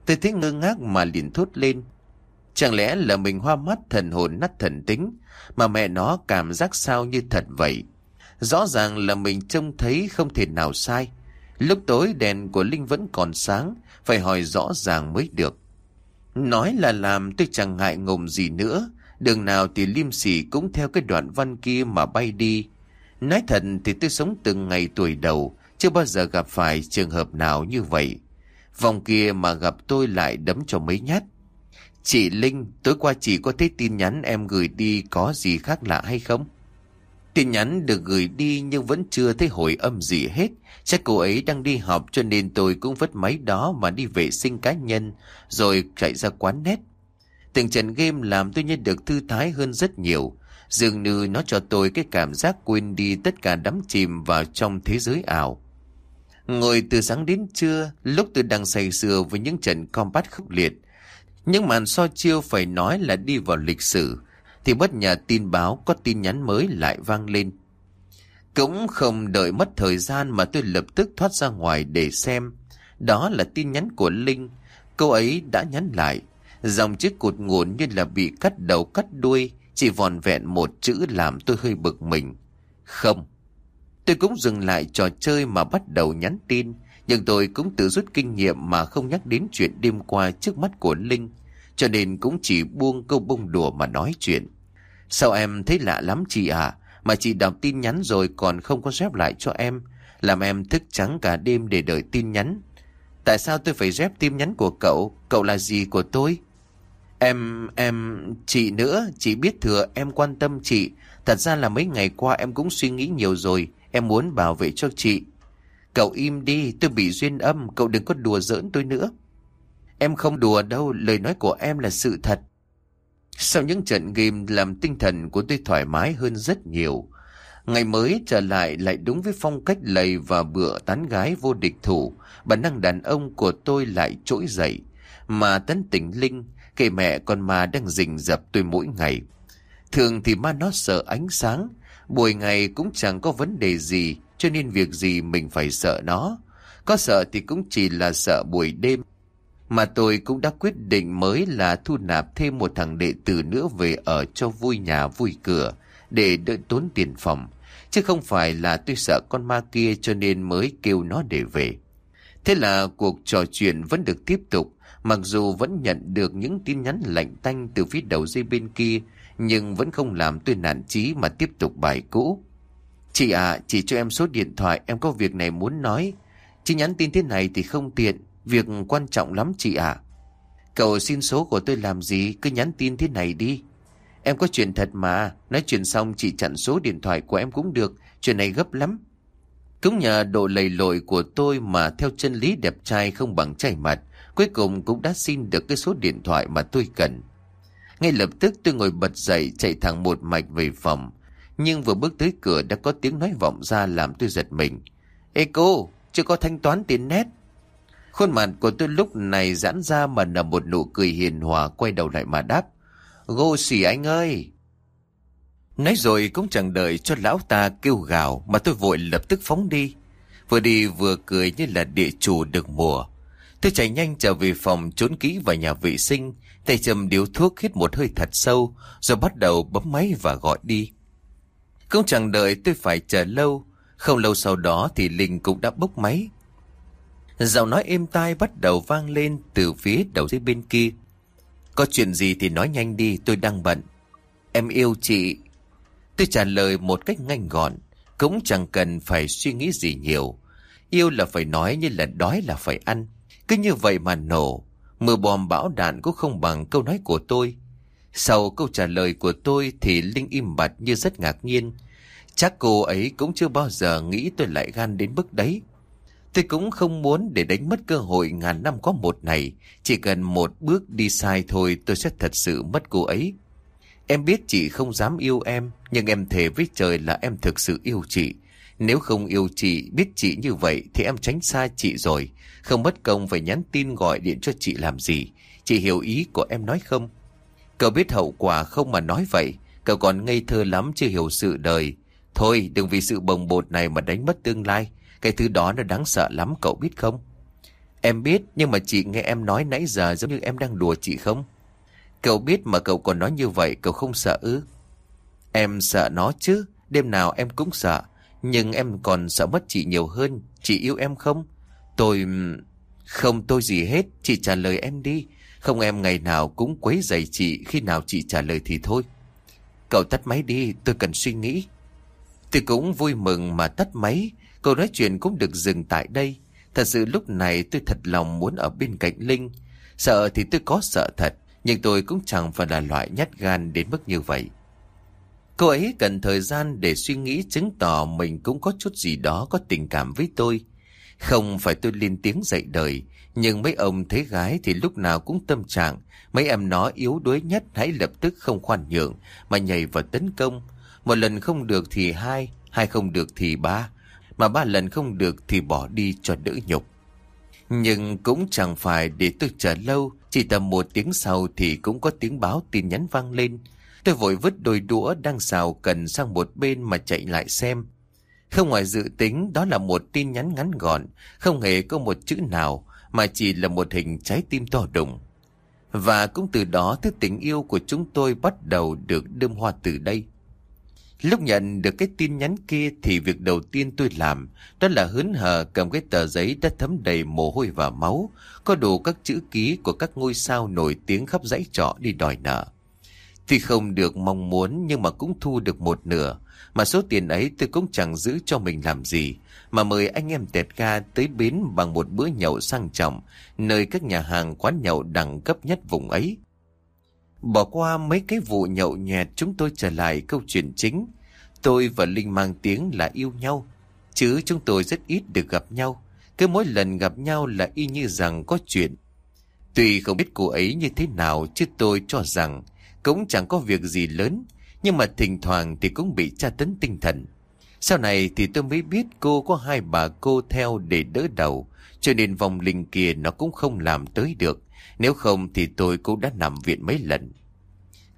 Tôi thấy ngơ ngác mà liền thốt lên. Chẳng lẽ là mình hoa mắt thần hồn nát thần tính mà mẹ nó cảm giác sao như thật vậy? Rõ ràng là mình trông thấy không thể nào sai. Lúc tối đèn của Linh vẫn còn sáng, phải hỏi rõ ràng mới được. Nói là làm tôi chẳng ngại ngùng gì nữa, đường nào thì liêm sỉ cũng theo cái đoạn văn kia mà bay đi. Nói thật thì tôi sống từng ngày tuổi đầu, chưa bao giờ gặp phải trường hợp nào như vậy. Vòng kia mà gặp tôi lại đấm cho mấy nhát. Chị Linh, tối qua chị có thấy tin nhắn em gửi đi có gì khác lạ hay không? Tin nhắn được gửi đi nhưng vẫn chưa thấy hồi âm gì hết. Chắc cô ấy đang đi học cho nên tôi cũng vứt máy đó mà đi vệ sinh cá nhân rồi chạy ra quán nét. Từng trận game làm tôi nhận được thư thái hơn rất nhiều. Dường như nó cho tôi cái cảm giác quên đi tất cả đắm chìm vào trong thế giới ảo. Ngồi từ sáng đến trưa, lúc tôi đang say sưa với những trận combat khốc liệt. Những màn so chiêu phải nói là đi vào lịch sử thì bất nhà tin báo có tin nhắn mới lại vang lên. Cũng không đợi mất thời gian mà tôi lập tức thoát ra ngoài để xem. Đó là tin nhắn của Linh. Cô ấy đã nhắn lại. Dòng chiếc cụt nguồn như là bị cắt đầu cắt đuôi, chỉ vòn vẹn một chữ làm tôi hơi bực mình. Không. Tôi cũng dừng lại trò chơi mà bắt đầu nhắn tin, nhưng tôi cũng tự rút kinh nghiệm mà không nhắc đến chuyện đêm qua trước mắt của Linh cho nên cũng chỉ buông câu bông đùa mà nói chuyện. Sao em thấy lạ lắm chị à, mà chị đọc tin nhắn rồi còn không có rep lại cho em, làm em thức trắng cả đêm để đợi tin nhắn. Tại sao tôi phải rep tin nhắn của cậu, cậu là gì của tôi? Em, em, chị nữa, chị biết thừa em quan tâm chị. Thật ra là mấy ngày qua em cũng suy nghĩ nhiều rồi, em muốn bảo vệ cho chị. Cậu im đi, tôi bị duyên âm, cậu đừng có đùa giỡn tôi nữa. Em không đùa đâu, lời nói của em là sự thật. Sau những trận game làm tinh thần của tôi thoải mái hơn rất nhiều. Ngày mới trở lại lại đúng với phong cách lầy và bữa tán gái vô địch thủ. Bản năng đàn ông của tôi lại trỗi dậy. Mà tấn tỉnh Linh, kể mẹ con ma đang rình dập tôi mỗi ngày. Thường thì ma nó sợ ánh sáng. Buổi ngày cũng chẳng có vấn đề gì, cho nên việc gì mình phải sợ nó. Có sợ thì cũng chỉ là sợ buổi đêm mà tôi cũng đã quyết định mới là thu nạp thêm một thằng đệ tử nữa về ở cho vui nhà vui cửa để đỡ tốn tiền phòng. Chứ không phải là tôi sợ con ma kia cho nên mới kêu nó để về. Thế là cuộc trò chuyện vẫn được tiếp tục, mặc dù vẫn nhận được những tin nhắn lạnh tanh từ phía đầu dây bên kia, nhưng vẫn không làm tôi nản chí mà tiếp tục bài cũ. Chị à, chị cho em số điện thoại, em có việc này muốn nói. Chị nhắn tin thế này thì không tiện, Việc quan trọng lắm chị ạ. Cậu xin số của tôi làm gì cứ nhắn tin thế này đi. Em có chuyện thật mà, nói chuyện xong chị chặn số điện thoại của em cũng được, chuyện này gấp lắm. Cũng nhờ độ lầy lội của tôi mà theo chân lý đẹp trai không bằng trai mặt, cuối cùng cũng đã xin được cái số điện thoại mà tôi cần. Ngay lập tức tôi ngồi bật dậy chạy thẳng một mạch về phòng, nhưng vừa bước tới cửa đã có tiếng nói vọng ra làm tôi giật mình. Ê cô, chưa có thanh toán tiền nét. Khuôn mặt của tôi lúc này giãn ra mà nở một nụ cười hiền hòa quay đầu lại mà đáp. Gô xỉ anh ơi! Nói rồi cũng chẳng đợi cho lão ta kêu gào mà tôi vội lập tức phóng đi. Vừa đi vừa cười như là địa chủ được mùa. Tôi chạy nhanh trở về phòng trốn kỹ vào nhà vệ sinh, tay chầm điếu thuốc hít một hơi thật sâu, rồi bắt đầu bấm máy và gọi đi. cũng chẳng đợi tôi phải chờ lâu, không lâu sau đó thì Linh cũng đã bốc máy. Giọng nói êm tai bắt đầu vang lên từ phía đầu dưới bên kia. Có chuyện gì thì nói nhanh đi, tôi đang bận. Em yêu chị. Tôi trả lời một cách nhanh gọn, cũng chẳng cần phải suy nghĩ gì nhiều. Yêu là phải nói như là đói là phải ăn. Cứ như vậy mà nổ. Mưa bom bão đạn cũng không bằng câu nói của tôi. Sau câu trả lời của tôi thì Linh im bặt như rất ngạc nhiên. Chắc cô ấy cũng chưa bao giờ nghĩ tôi lại gan đến mức đấy. Tôi cũng không muốn để đánh mất cơ hội ngàn năm có một này. Chỉ cần một bước đi sai thôi tôi sẽ thật sự mất cô ấy. Em biết chị không dám yêu em, nhưng em thề với trời là em thực sự yêu chị. Nếu không yêu chị, biết chị như vậy thì em tránh xa chị rồi. Không mất công phải nhắn tin gọi điện cho chị làm gì. Chị hiểu ý của em nói không? Cậu biết hậu quả không mà nói vậy. Cậu còn ngây thơ lắm chưa hiểu sự đời. Thôi đừng vì sự bồng bột này mà đánh mất tương lai. Cái thứ đó nó đáng sợ lắm cậu biết không? Em biết nhưng mà chị nghe em nói nãy giờ giống như em đang đùa chị không? Cậu biết mà cậu còn nói như vậy cậu không sợ ư? Em sợ nó chứ, đêm nào em cũng sợ. Nhưng em còn sợ mất chị nhiều hơn, chị yêu em không? Tôi... Không tôi gì hết, chị trả lời em đi. Không em ngày nào cũng quấy giày chị, khi nào chị trả lời thì thôi. Cậu tắt máy đi, tôi cần suy nghĩ. Tôi cũng vui mừng mà tắt máy, câu nói chuyện cũng được dừng tại đây. Thật sự lúc này tôi thật lòng muốn ở bên cạnh Linh. Sợ thì tôi có sợ thật, nhưng tôi cũng chẳng phải là loại nhát gan đến mức như vậy. Cô ấy cần thời gian để suy nghĩ chứng tỏ mình cũng có chút gì đó có tình cảm với tôi. Không phải tôi lên tiếng dạy đời, nhưng mấy ông thấy gái thì lúc nào cũng tâm trạng. Mấy em nó yếu đuối nhất hãy lập tức không khoan nhượng mà nhảy vào tấn công. Một lần không được thì hai, hai không được thì ba, mà ba lần không được thì bỏ đi cho đỡ nhục. Nhưng cũng chẳng phải để tôi chờ lâu, chỉ tầm một tiếng sau thì cũng có tiếng báo tin nhắn vang lên. Tôi vội vứt đôi đũa đang xào cần sang một bên mà chạy lại xem. Không ngoài dự tính đó là một tin nhắn ngắn gọn, không hề có một chữ nào mà chỉ là một hình trái tim to đùng. Và cũng từ đó thứ tình yêu của chúng tôi bắt đầu được đơm hoa từ đây. Lúc nhận được cái tin nhắn kia thì việc đầu tiên tôi làm đó là hớn hở cầm cái tờ giấy đã thấm đầy mồ hôi và máu, có đủ các chữ ký của các ngôi sao nổi tiếng khắp dãy trọ đi đòi nợ. Tuy không được mong muốn nhưng mà cũng thu được một nửa, mà số tiền ấy tôi cũng chẳng giữ cho mình làm gì, mà mời anh em tẹt ga tới bến bằng một bữa nhậu sang trọng, nơi các nhà hàng quán nhậu đẳng cấp nhất vùng ấy. Bỏ qua mấy cái vụ nhậu nhẹt chúng tôi trở lại câu chuyện chính. Tôi và Linh mang tiếng là yêu nhau, chứ chúng tôi rất ít được gặp nhau. Cứ mỗi lần gặp nhau là y như rằng có chuyện. Tuy không biết cô ấy như thế nào chứ tôi cho rằng cũng chẳng có việc gì lớn, nhưng mà thỉnh thoảng thì cũng bị tra tấn tinh thần. Sau này thì tôi mới biết cô có hai bà cô theo để đỡ đầu, cho nên vòng linh kia nó cũng không làm tới được. Nếu không thì tôi cũng đã nằm viện mấy lần.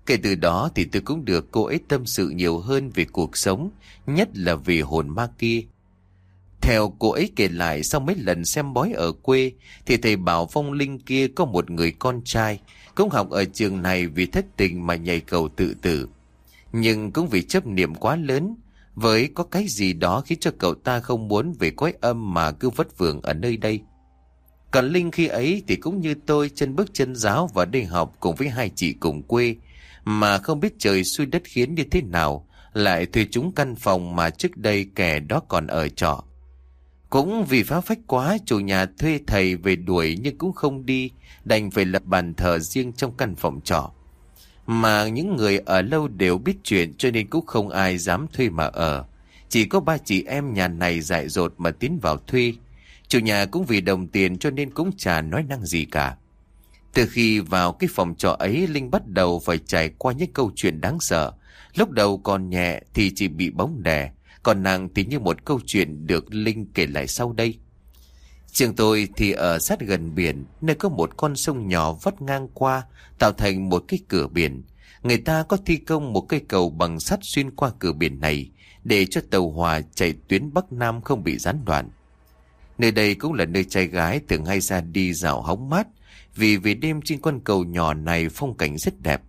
Kể từ đó thì tôi cũng được cô ấy tâm sự nhiều hơn về cuộc sống, nhất là về hồn ma kia. Theo cô ấy kể lại sau mấy lần xem bói ở quê thì thầy bảo phong linh kia có một người con trai cũng học ở trường này vì thất tình mà nhảy cầu tự tử. Nhưng cũng vì chấp niệm quá lớn với có cái gì đó khiến cho cậu ta không muốn về cõi âm mà cứ vất vưởng ở nơi đây. Còn Linh khi ấy thì cũng như tôi chân bước chân giáo và đi học cùng với hai chị cùng quê, mà không biết trời xui đất khiến như thế nào, lại thuê chúng căn phòng mà trước đây kẻ đó còn ở trọ. Cũng vì phá phách quá, chủ nhà thuê thầy về đuổi nhưng cũng không đi, đành phải lập bàn thờ riêng trong căn phòng trọ. Mà những người ở lâu đều biết chuyện cho nên cũng không ai dám thuê mà ở. Chỉ có ba chị em nhà này dại dột mà tiến vào thuê. Chủ nhà cũng vì đồng tiền cho nên cũng chả nói năng gì cả. Từ khi vào cái phòng trọ ấy Linh bắt đầu phải trải qua những câu chuyện đáng sợ. Lúc đầu còn nhẹ thì chỉ bị bóng đè, còn nặng thì như một câu chuyện được Linh kể lại sau đây. Trường tôi thì ở sát gần biển, nơi có một con sông nhỏ vắt ngang qua, tạo thành một cái cửa biển. Người ta có thi công một cây cầu bằng sắt xuyên qua cửa biển này, để cho tàu hòa chạy tuyến Bắc Nam không bị gián đoạn. Nơi đây cũng là nơi trai gái thường hay ra đi dạo hóng mát, Vì về đêm trên con cầu nhỏ này phong cảnh rất đẹp.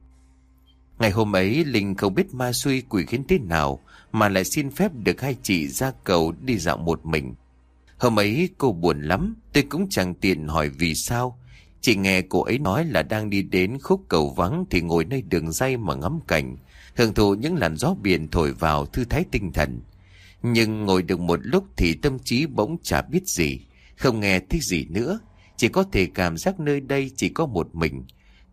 Ngày hôm ấy, Linh không biết ma suy quỷ khiến thế nào, Mà lại xin phép được hai chị ra cầu đi dạo một mình. Hôm ấy, cô buồn lắm, Tôi cũng chẳng tiện hỏi vì sao. Chỉ nghe cô ấy nói là đang đi đến khúc cầu vắng Thì ngồi nơi đường dây mà ngắm cảnh, Hưởng thụ những làn gió biển thổi vào thư thái tinh thần. Nhưng ngồi được một lúc thì tâm trí bỗng chả biết gì Không nghe thích gì nữa. Chỉ có thể cảm giác nơi đây chỉ có một mình.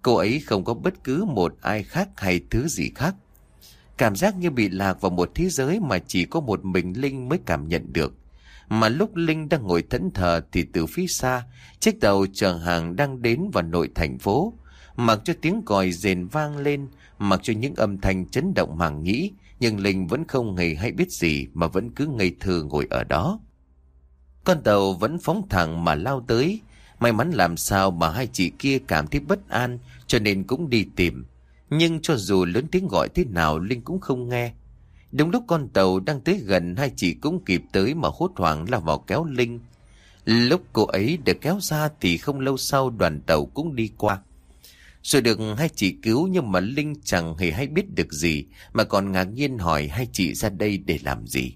Cô ấy không có bất cứ một ai khác hay thứ gì khác. Cảm giác như bị lạc vào một thế giới mà chỉ có một mình Linh mới cảm nhận được. Mà lúc Linh đang ngồi thẫn thờ thì từ phía xa, chiếc tàu chở hàng đang đến vào nội thành phố. Mặc cho tiếng còi rền vang lên, mặc cho những âm thanh chấn động màng nhĩ, nhưng Linh vẫn không hề hay biết gì mà vẫn cứ ngây thơ ngồi ở đó. Con tàu vẫn phóng thẳng mà lao tới, may mắn làm sao mà hai chị kia cảm thấy bất an cho nên cũng đi tìm. Nhưng cho dù lớn tiếng gọi thế nào Linh cũng không nghe. Đúng lúc con tàu đang tới gần hai chị cũng kịp tới mà hốt hoảng lao vào kéo Linh. Lúc cô ấy được kéo ra thì không lâu sau đoàn tàu cũng đi qua. Rồi được hai chị cứu nhưng mà Linh chẳng hề hay biết được gì, mà còn ngạc nhiên hỏi hai chị ra đây để làm gì.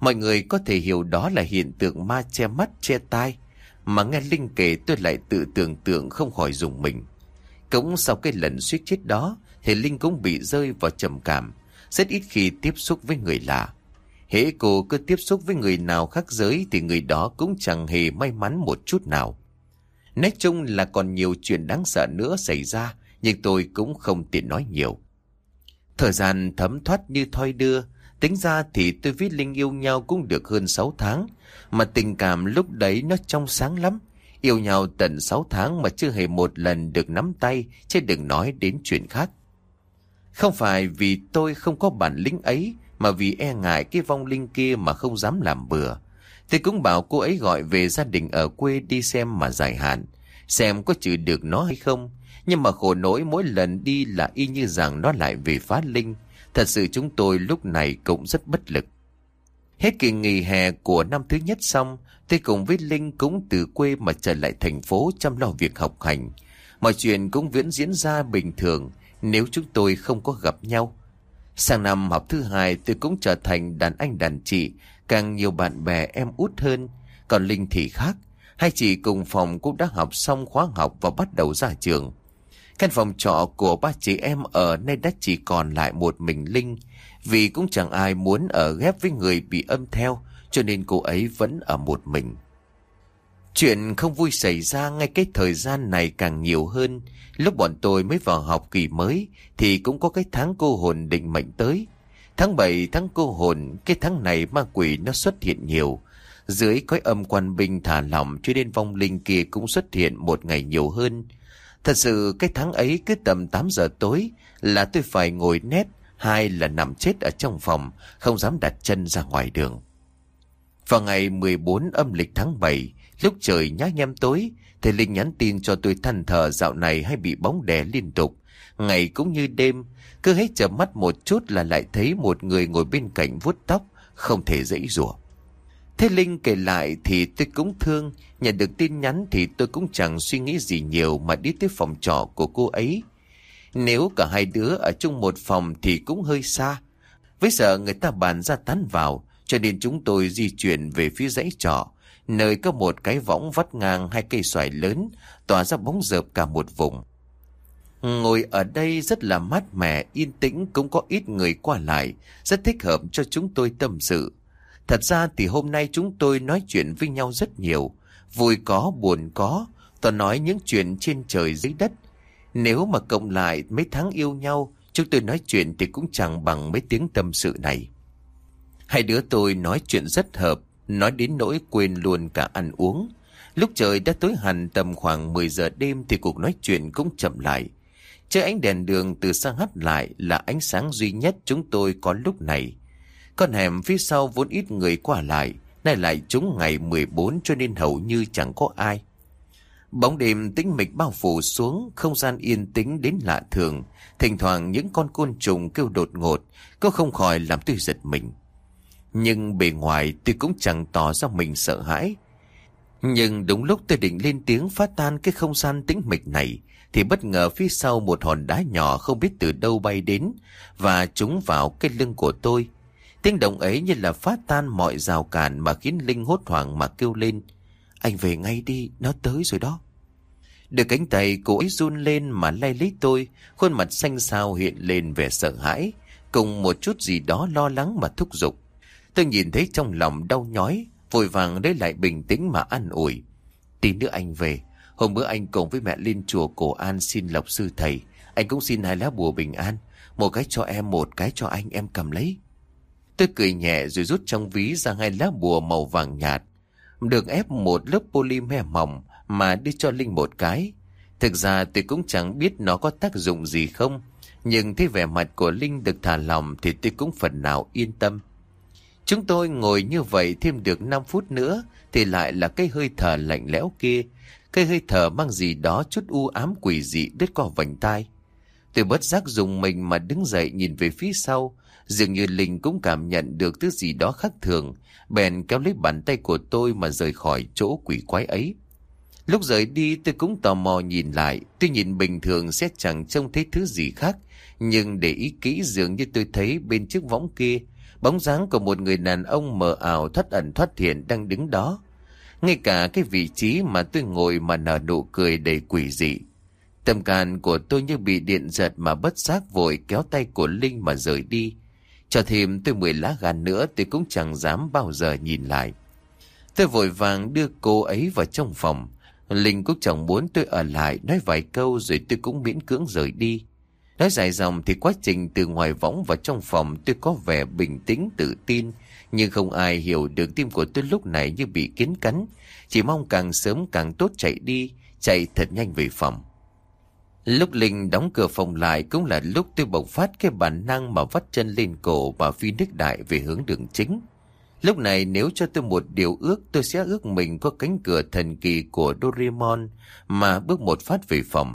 Mọi người có thể hiểu đó là hiện tượng ma che mắt, che tai, mà nghe Linh kể tôi lại tự tưởng tượng không khỏi dùng mình. Cũng sau cái lần suýt chết đó, thì Linh cũng bị rơi vào trầm cảm, rất ít khi tiếp xúc với người lạ. Hễ cô cứ tiếp xúc với người nào khác giới thì người đó cũng chẳng hề may mắn một chút nào. Nói chung là còn nhiều chuyện đáng sợ nữa xảy ra, nhưng tôi cũng không tiện nói nhiều. Thời gian thấm thoát như thoi đưa, tính ra thì tôi với Linh yêu nhau cũng được hơn 6 tháng, mà tình cảm lúc đấy nó trong sáng lắm. Yêu nhau tận 6 tháng mà chưa hề một lần được nắm tay, chứ đừng nói đến chuyện khác. Không phải vì tôi không có bản lĩnh ấy, mà vì e ngại cái vong linh kia mà không dám làm bừa. Tôi cũng bảo cô ấy gọi về gia đình ở quê đi xem mà dài hạn, xem có trừ được nó hay không. Nhưng mà khổ nỗi mỗi lần đi là y như rằng nó lại về phá linh. Thật sự chúng tôi lúc này cũng rất bất lực. Hết kỳ nghỉ hè của năm thứ nhất xong, tôi cùng với Linh cũng từ quê mà trở lại thành phố chăm lo việc học hành. Mọi chuyện cũng vẫn diễn ra bình thường, nếu chúng tôi không có gặp nhau. Sang năm học thứ hai tôi cũng trở thành đàn anh đàn chị, càng nhiều bạn bè em út hơn. Còn Linh thì khác, hai chị cùng phòng cũng đã học xong khóa học và bắt đầu ra trường. Căn phòng trọ của ba chị em ở nay đã chỉ còn lại một mình Linh, vì cũng chẳng ai muốn ở ghép với người bị âm theo, cho nên cô ấy vẫn ở một mình. Chuyện không vui xảy ra ngay cái thời gian này càng nhiều hơn. Lúc bọn tôi mới vào học kỳ mới thì cũng có cái tháng cô hồn định mệnh tới. Tháng 7 tháng cô hồn, cái tháng này ma quỷ nó xuất hiện nhiều. Dưới cõi âm quan binh thả lỏng cho nên vong linh kia cũng xuất hiện một ngày nhiều hơn. Thật sự cái tháng ấy cứ tầm 8 giờ tối là tôi phải ngồi nét, hai là nằm chết ở trong phòng, không dám đặt chân ra ngoài đường. Vào ngày 14 âm lịch tháng 7, Lúc trời nhá nhem tối, thầy Linh nhắn tin cho tôi than thở dạo này hay bị bóng đè liên tục. Ngày cũng như đêm, cứ hết chợp mắt một chút là lại thấy một người ngồi bên cạnh vuốt tóc, không thể dãy rủa. Thế Linh kể lại thì tôi cũng thương, nhận được tin nhắn thì tôi cũng chẳng suy nghĩ gì nhiều mà đi tới phòng trọ của cô ấy. Nếu cả hai đứa ở chung một phòng thì cũng hơi xa. Với sợ người ta bàn ra tán vào, cho nên chúng tôi di chuyển về phía dãy trọ nơi có một cái võng vắt ngang hai cây xoài lớn, tỏa ra bóng rợp cả một vùng. Ngồi ở đây rất là mát mẻ, yên tĩnh cũng có ít người qua lại, rất thích hợp cho chúng tôi tâm sự. Thật ra thì hôm nay chúng tôi nói chuyện với nhau rất nhiều, vui có, buồn có, toàn nói những chuyện trên trời dưới đất. Nếu mà cộng lại mấy tháng yêu nhau, chúng tôi nói chuyện thì cũng chẳng bằng mấy tiếng tâm sự này. Hai đứa tôi nói chuyện rất hợp, Nói đến nỗi quên luôn cả ăn uống. Lúc trời đã tối hẳn tầm khoảng 10 giờ đêm thì cuộc nói chuyện cũng chậm lại. Chơi ánh đèn đường từ xa hắt lại là ánh sáng duy nhất chúng tôi có lúc này. Con hẻm phía sau vốn ít người qua lại, nay lại trúng ngày 14 cho nên hầu như chẳng có ai. Bóng đêm tĩnh mịch bao phủ xuống, không gian yên tĩnh đến lạ thường. Thỉnh thoảng những con côn trùng kêu đột ngột, cứ không khỏi làm tôi giật mình. Nhưng bề ngoài tôi cũng chẳng tỏ ra mình sợ hãi. Nhưng đúng lúc tôi định lên tiếng phá tan cái không gian tĩnh mịch này, thì bất ngờ phía sau một hòn đá nhỏ không biết từ đâu bay đến và trúng vào cái lưng của tôi. Tiếng động ấy như là phá tan mọi rào cản mà khiến Linh hốt hoảng mà kêu lên. Anh về ngay đi, nó tới rồi đó. Được cánh tay cô ấy run lên mà lay lấy tôi, khuôn mặt xanh xao hiện lên vẻ sợ hãi, cùng một chút gì đó lo lắng mà thúc giục. Tôi nhìn thấy trong lòng đau nhói, vội vàng lấy lại bình tĩnh mà an ủi. Tí nữa anh về, hôm bữa anh cùng với mẹ lên chùa Cổ An xin lộc sư thầy, anh cũng xin hai lá bùa bình an, một cái cho em một cái cho anh em cầm lấy. Tôi cười nhẹ rồi rút trong ví ra hai lá bùa màu vàng nhạt, được ép một lớp polymer mỏng mà đưa cho Linh một cái. Thực ra tôi cũng chẳng biết nó có tác dụng gì không, nhưng thấy vẻ mặt của Linh được thả lòng thì tôi cũng phần nào yên tâm. Chúng tôi ngồi như vậy thêm được 5 phút nữa thì lại là cái hơi thở lạnh lẽo kia. Cái hơi thở mang gì đó chút u ám quỷ dị đứt qua vành tai. Tôi bất giác dùng mình mà đứng dậy nhìn về phía sau. Dường như Linh cũng cảm nhận được thứ gì đó khác thường. Bèn kéo lấy bàn tay của tôi mà rời khỏi chỗ quỷ quái ấy. Lúc rời đi, tôi cũng tò mò nhìn lại. Tôi nhìn bình thường sẽ chẳng trông thấy thứ gì khác. Nhưng để ý kỹ dường như tôi thấy bên chiếc võng kia Bóng dáng của một người đàn ông mờ ảo thoát ẩn thoát hiện đang đứng đó. Ngay cả cái vị trí mà tôi ngồi mà nở nụ cười đầy quỷ dị. Tâm can của tôi như bị điện giật mà bất giác vội kéo tay của Linh mà rời đi. Cho thêm tôi mười lá gan nữa tôi cũng chẳng dám bao giờ nhìn lại. Tôi vội vàng đưa cô ấy vào trong phòng. Linh cũng chẳng muốn tôi ở lại nói vài câu rồi tôi cũng miễn cưỡng rời đi. Nói dài dòng thì quá trình từ ngoài võng vào trong phòng tôi có vẻ bình tĩnh tự tin, nhưng không ai hiểu được tim của tôi lúc này như bị kiến cắn, chỉ mong càng sớm càng tốt chạy đi, chạy thật nhanh về phòng. Lúc Linh đóng cửa phòng lại cũng là lúc tôi bộc phát cái bản năng mà vắt chân lên cổ và phi nước đại về hướng đường chính. Lúc này nếu cho tôi một điều ước tôi sẽ ước mình có cánh cửa thần kỳ của Doraemon mà bước một phát về phòng.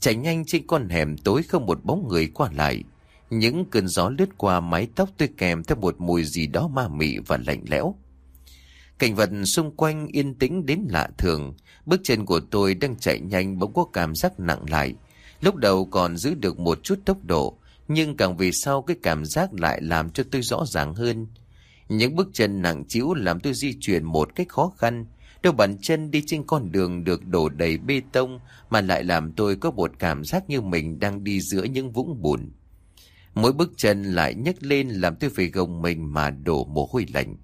Chạy nhanh trên con hẻm tối không một bóng người qua lại. Những cơn gió lướt qua mái tóc tôi kèm theo một mùi gì đó ma mị và lạnh lẽo. Cảnh vật xung quanh yên tĩnh đến lạ thường. Bước chân của tôi đang chạy nhanh bỗng có cảm giác nặng lại. Lúc đầu còn giữ được một chút tốc độ, nhưng càng về sau cái cảm giác lại làm cho tôi rõ ràng hơn. Những bước chân nặng chịu làm tôi di chuyển một cách khó khăn, Đôi bàn chân đi trên con đường được đổ đầy bê tông mà lại làm tôi có một cảm giác như mình đang đi giữa những vũng bùn. Mỗi bước chân lại nhấc lên làm tôi phải gồng mình mà đổ mồ hôi lạnh.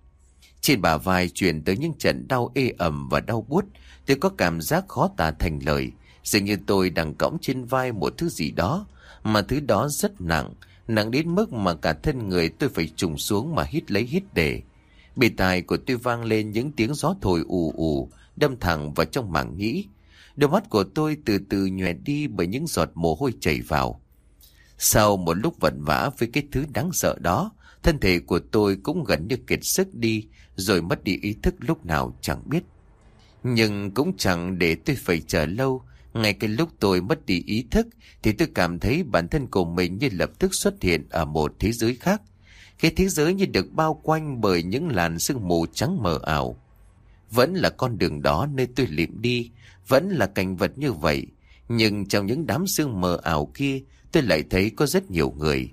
Trên bả vai chuyển tới những trận đau ê ẩm và đau buốt, tôi có cảm giác khó tả thành lời. Dường như tôi đang cõng trên vai một thứ gì đó, mà thứ đó rất nặng, nặng đến mức mà cả thân người tôi phải trùng xuống mà hít lấy hít để. Bề tài của tôi vang lên những tiếng gió thổi ù ù, đâm thẳng vào trong mảng nhĩ. Đôi mắt của tôi từ từ nhòe đi bởi những giọt mồ hôi chảy vào. Sau một lúc vận vã với cái thứ đáng sợ đó, thân thể của tôi cũng gần như kiệt sức đi, rồi mất đi ý thức lúc nào chẳng biết. Nhưng cũng chẳng để tôi phải chờ lâu, ngay cái lúc tôi mất đi ý thức thì tôi cảm thấy bản thân của mình như lập tức xuất hiện ở một thế giới khác. Cái thế giới như được bao quanh bởi những làn sương mù trắng mờ ảo. Vẫn là con đường đó nơi tôi liệm đi, vẫn là cảnh vật như vậy. Nhưng trong những đám sương mờ ảo kia, tôi lại thấy có rất nhiều người.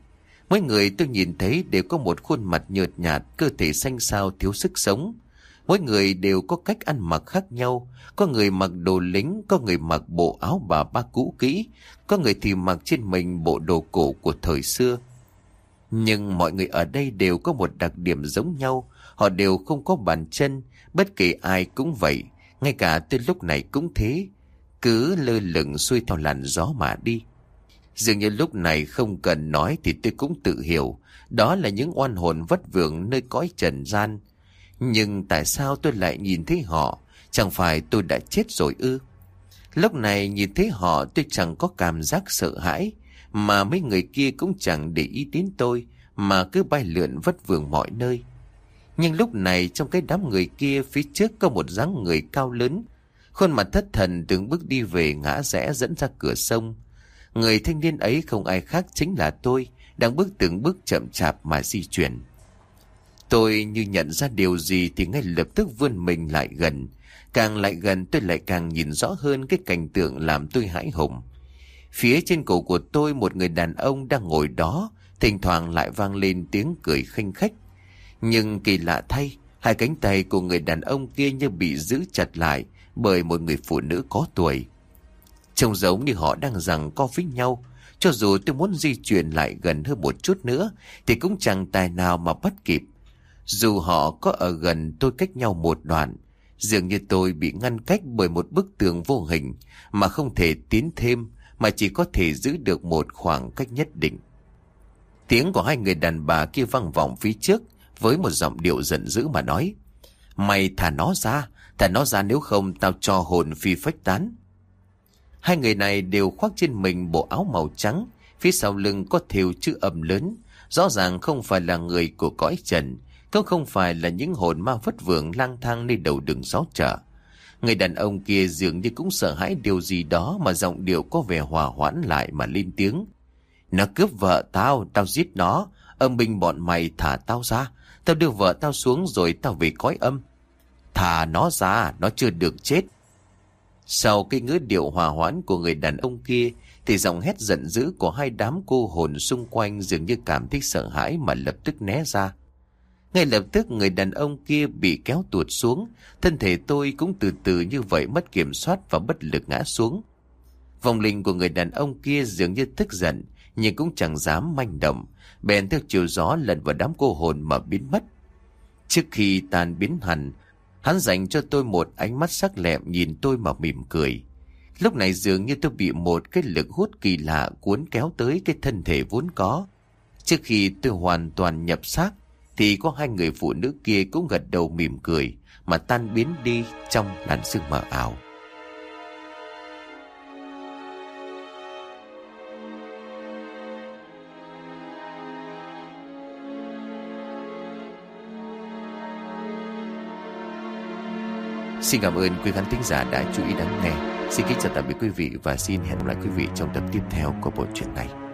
Mỗi người tôi nhìn thấy đều có một khuôn mặt nhợt nhạt, cơ thể xanh xao thiếu sức sống. Mỗi người đều có cách ăn mặc khác nhau, có người mặc đồ lính, có người mặc bộ áo bà ba cũ kỹ, có người thì mặc trên mình bộ đồ cổ của thời xưa. Nhưng mọi người ở đây đều có một đặc điểm giống nhau, họ đều không có bàn chân, bất kỳ ai cũng vậy, ngay cả tới lúc này cũng thế, cứ lơ lửng xuôi theo làn gió mà đi. Dường như lúc này không cần nói thì tôi cũng tự hiểu, đó là những oan hồn vất vưởng nơi cõi trần gian. Nhưng tại sao tôi lại nhìn thấy họ, chẳng phải tôi đã chết rồi ư? Lúc này nhìn thấy họ tôi chẳng có cảm giác sợ hãi, mà mấy người kia cũng chẳng để ý đến tôi, Mà cứ bay lượn vất vưởng mọi nơi. Nhưng lúc này trong cái đám người kia Phía trước có một dáng người cao lớn, Khuôn mặt thất thần từng bước đi về ngã rẽ dẫn ra cửa sông. Người thanh niên ấy không ai khác chính là tôi, Đang bước từng bước chậm chạp mà di chuyển. Tôi như nhận ra điều gì thì ngay lập tức vươn mình lại gần. Càng lại gần tôi lại càng nhìn rõ hơn cái cảnh tượng làm tôi hãi hùng. Phía trên cổ của tôi một người đàn ông đang ngồi đó, thỉnh thoảng lại vang lên tiếng cười khinh khách. Nhưng kỳ lạ thay, hai cánh tay của người đàn ông kia như bị giữ chặt lại bởi một người phụ nữ có tuổi. Trông giống như họ đang rằng co với nhau, cho dù tôi muốn di chuyển lại gần hơn một chút nữa thì cũng chẳng tài nào mà bắt kịp. Dù họ có ở gần tôi cách nhau một đoạn, dường như tôi bị ngăn cách bởi một bức tường vô hình mà không thể tiến thêm mà chỉ có thể giữ được một khoảng cách nhất định. Tiếng của hai người đàn bà kia vang vọng phía trước với một giọng điệu giận dữ mà nói. Mày thả nó ra, thả nó ra nếu không tao cho hồn phi phách tán. Hai người này đều khoác trên mình bộ áo màu trắng, phía sau lưng có thêu chữ âm lớn, rõ ràng không phải là người của cõi trần, cũng không phải là những hồn ma vất vượng lang thang nơi đầu đường xó chợ. Người đàn ông kia dường như cũng sợ hãi điều gì đó mà giọng điệu có vẻ hòa hoãn lại mà lên tiếng. Nó cướp vợ tao, tao giết nó, âm binh bọn mày thả tao ra, tao đưa vợ tao xuống rồi tao về cõi âm. Thả nó ra, nó chưa được chết. Sau cái ngữ điệu hòa hoãn của người đàn ông kia thì giọng hét giận dữ của hai đám cô hồn xung quanh dường như cảm thấy sợ hãi mà lập tức né ra. Ngay lập tức người đàn ông kia bị kéo tuột xuống, thân thể tôi cũng từ từ như vậy mất kiểm soát và bất lực ngã xuống. Vòng linh của người đàn ông kia dường như tức giận, nhưng cũng chẳng dám manh động, bèn theo chiều gió lần vào đám cô hồn mà biến mất. Trước khi tan biến hẳn, hắn dành cho tôi một ánh mắt sắc lẹm nhìn tôi mà mỉm cười. Lúc này dường như tôi bị một cái lực hút kỳ lạ cuốn kéo tới cái thân thể vốn có. Trước khi tôi hoàn toàn nhập xác, thì có hai người phụ nữ kia cũng gật đầu mỉm cười, mà tan biến đi trong làn sương mờ ảo. Xin cảm ơn quý khán thính giả đã chú ý lắng nghe. Xin kính chào tạm biệt quý vị và xin hẹn gặp lại quý vị trong tập tiếp theo của bộ truyện này.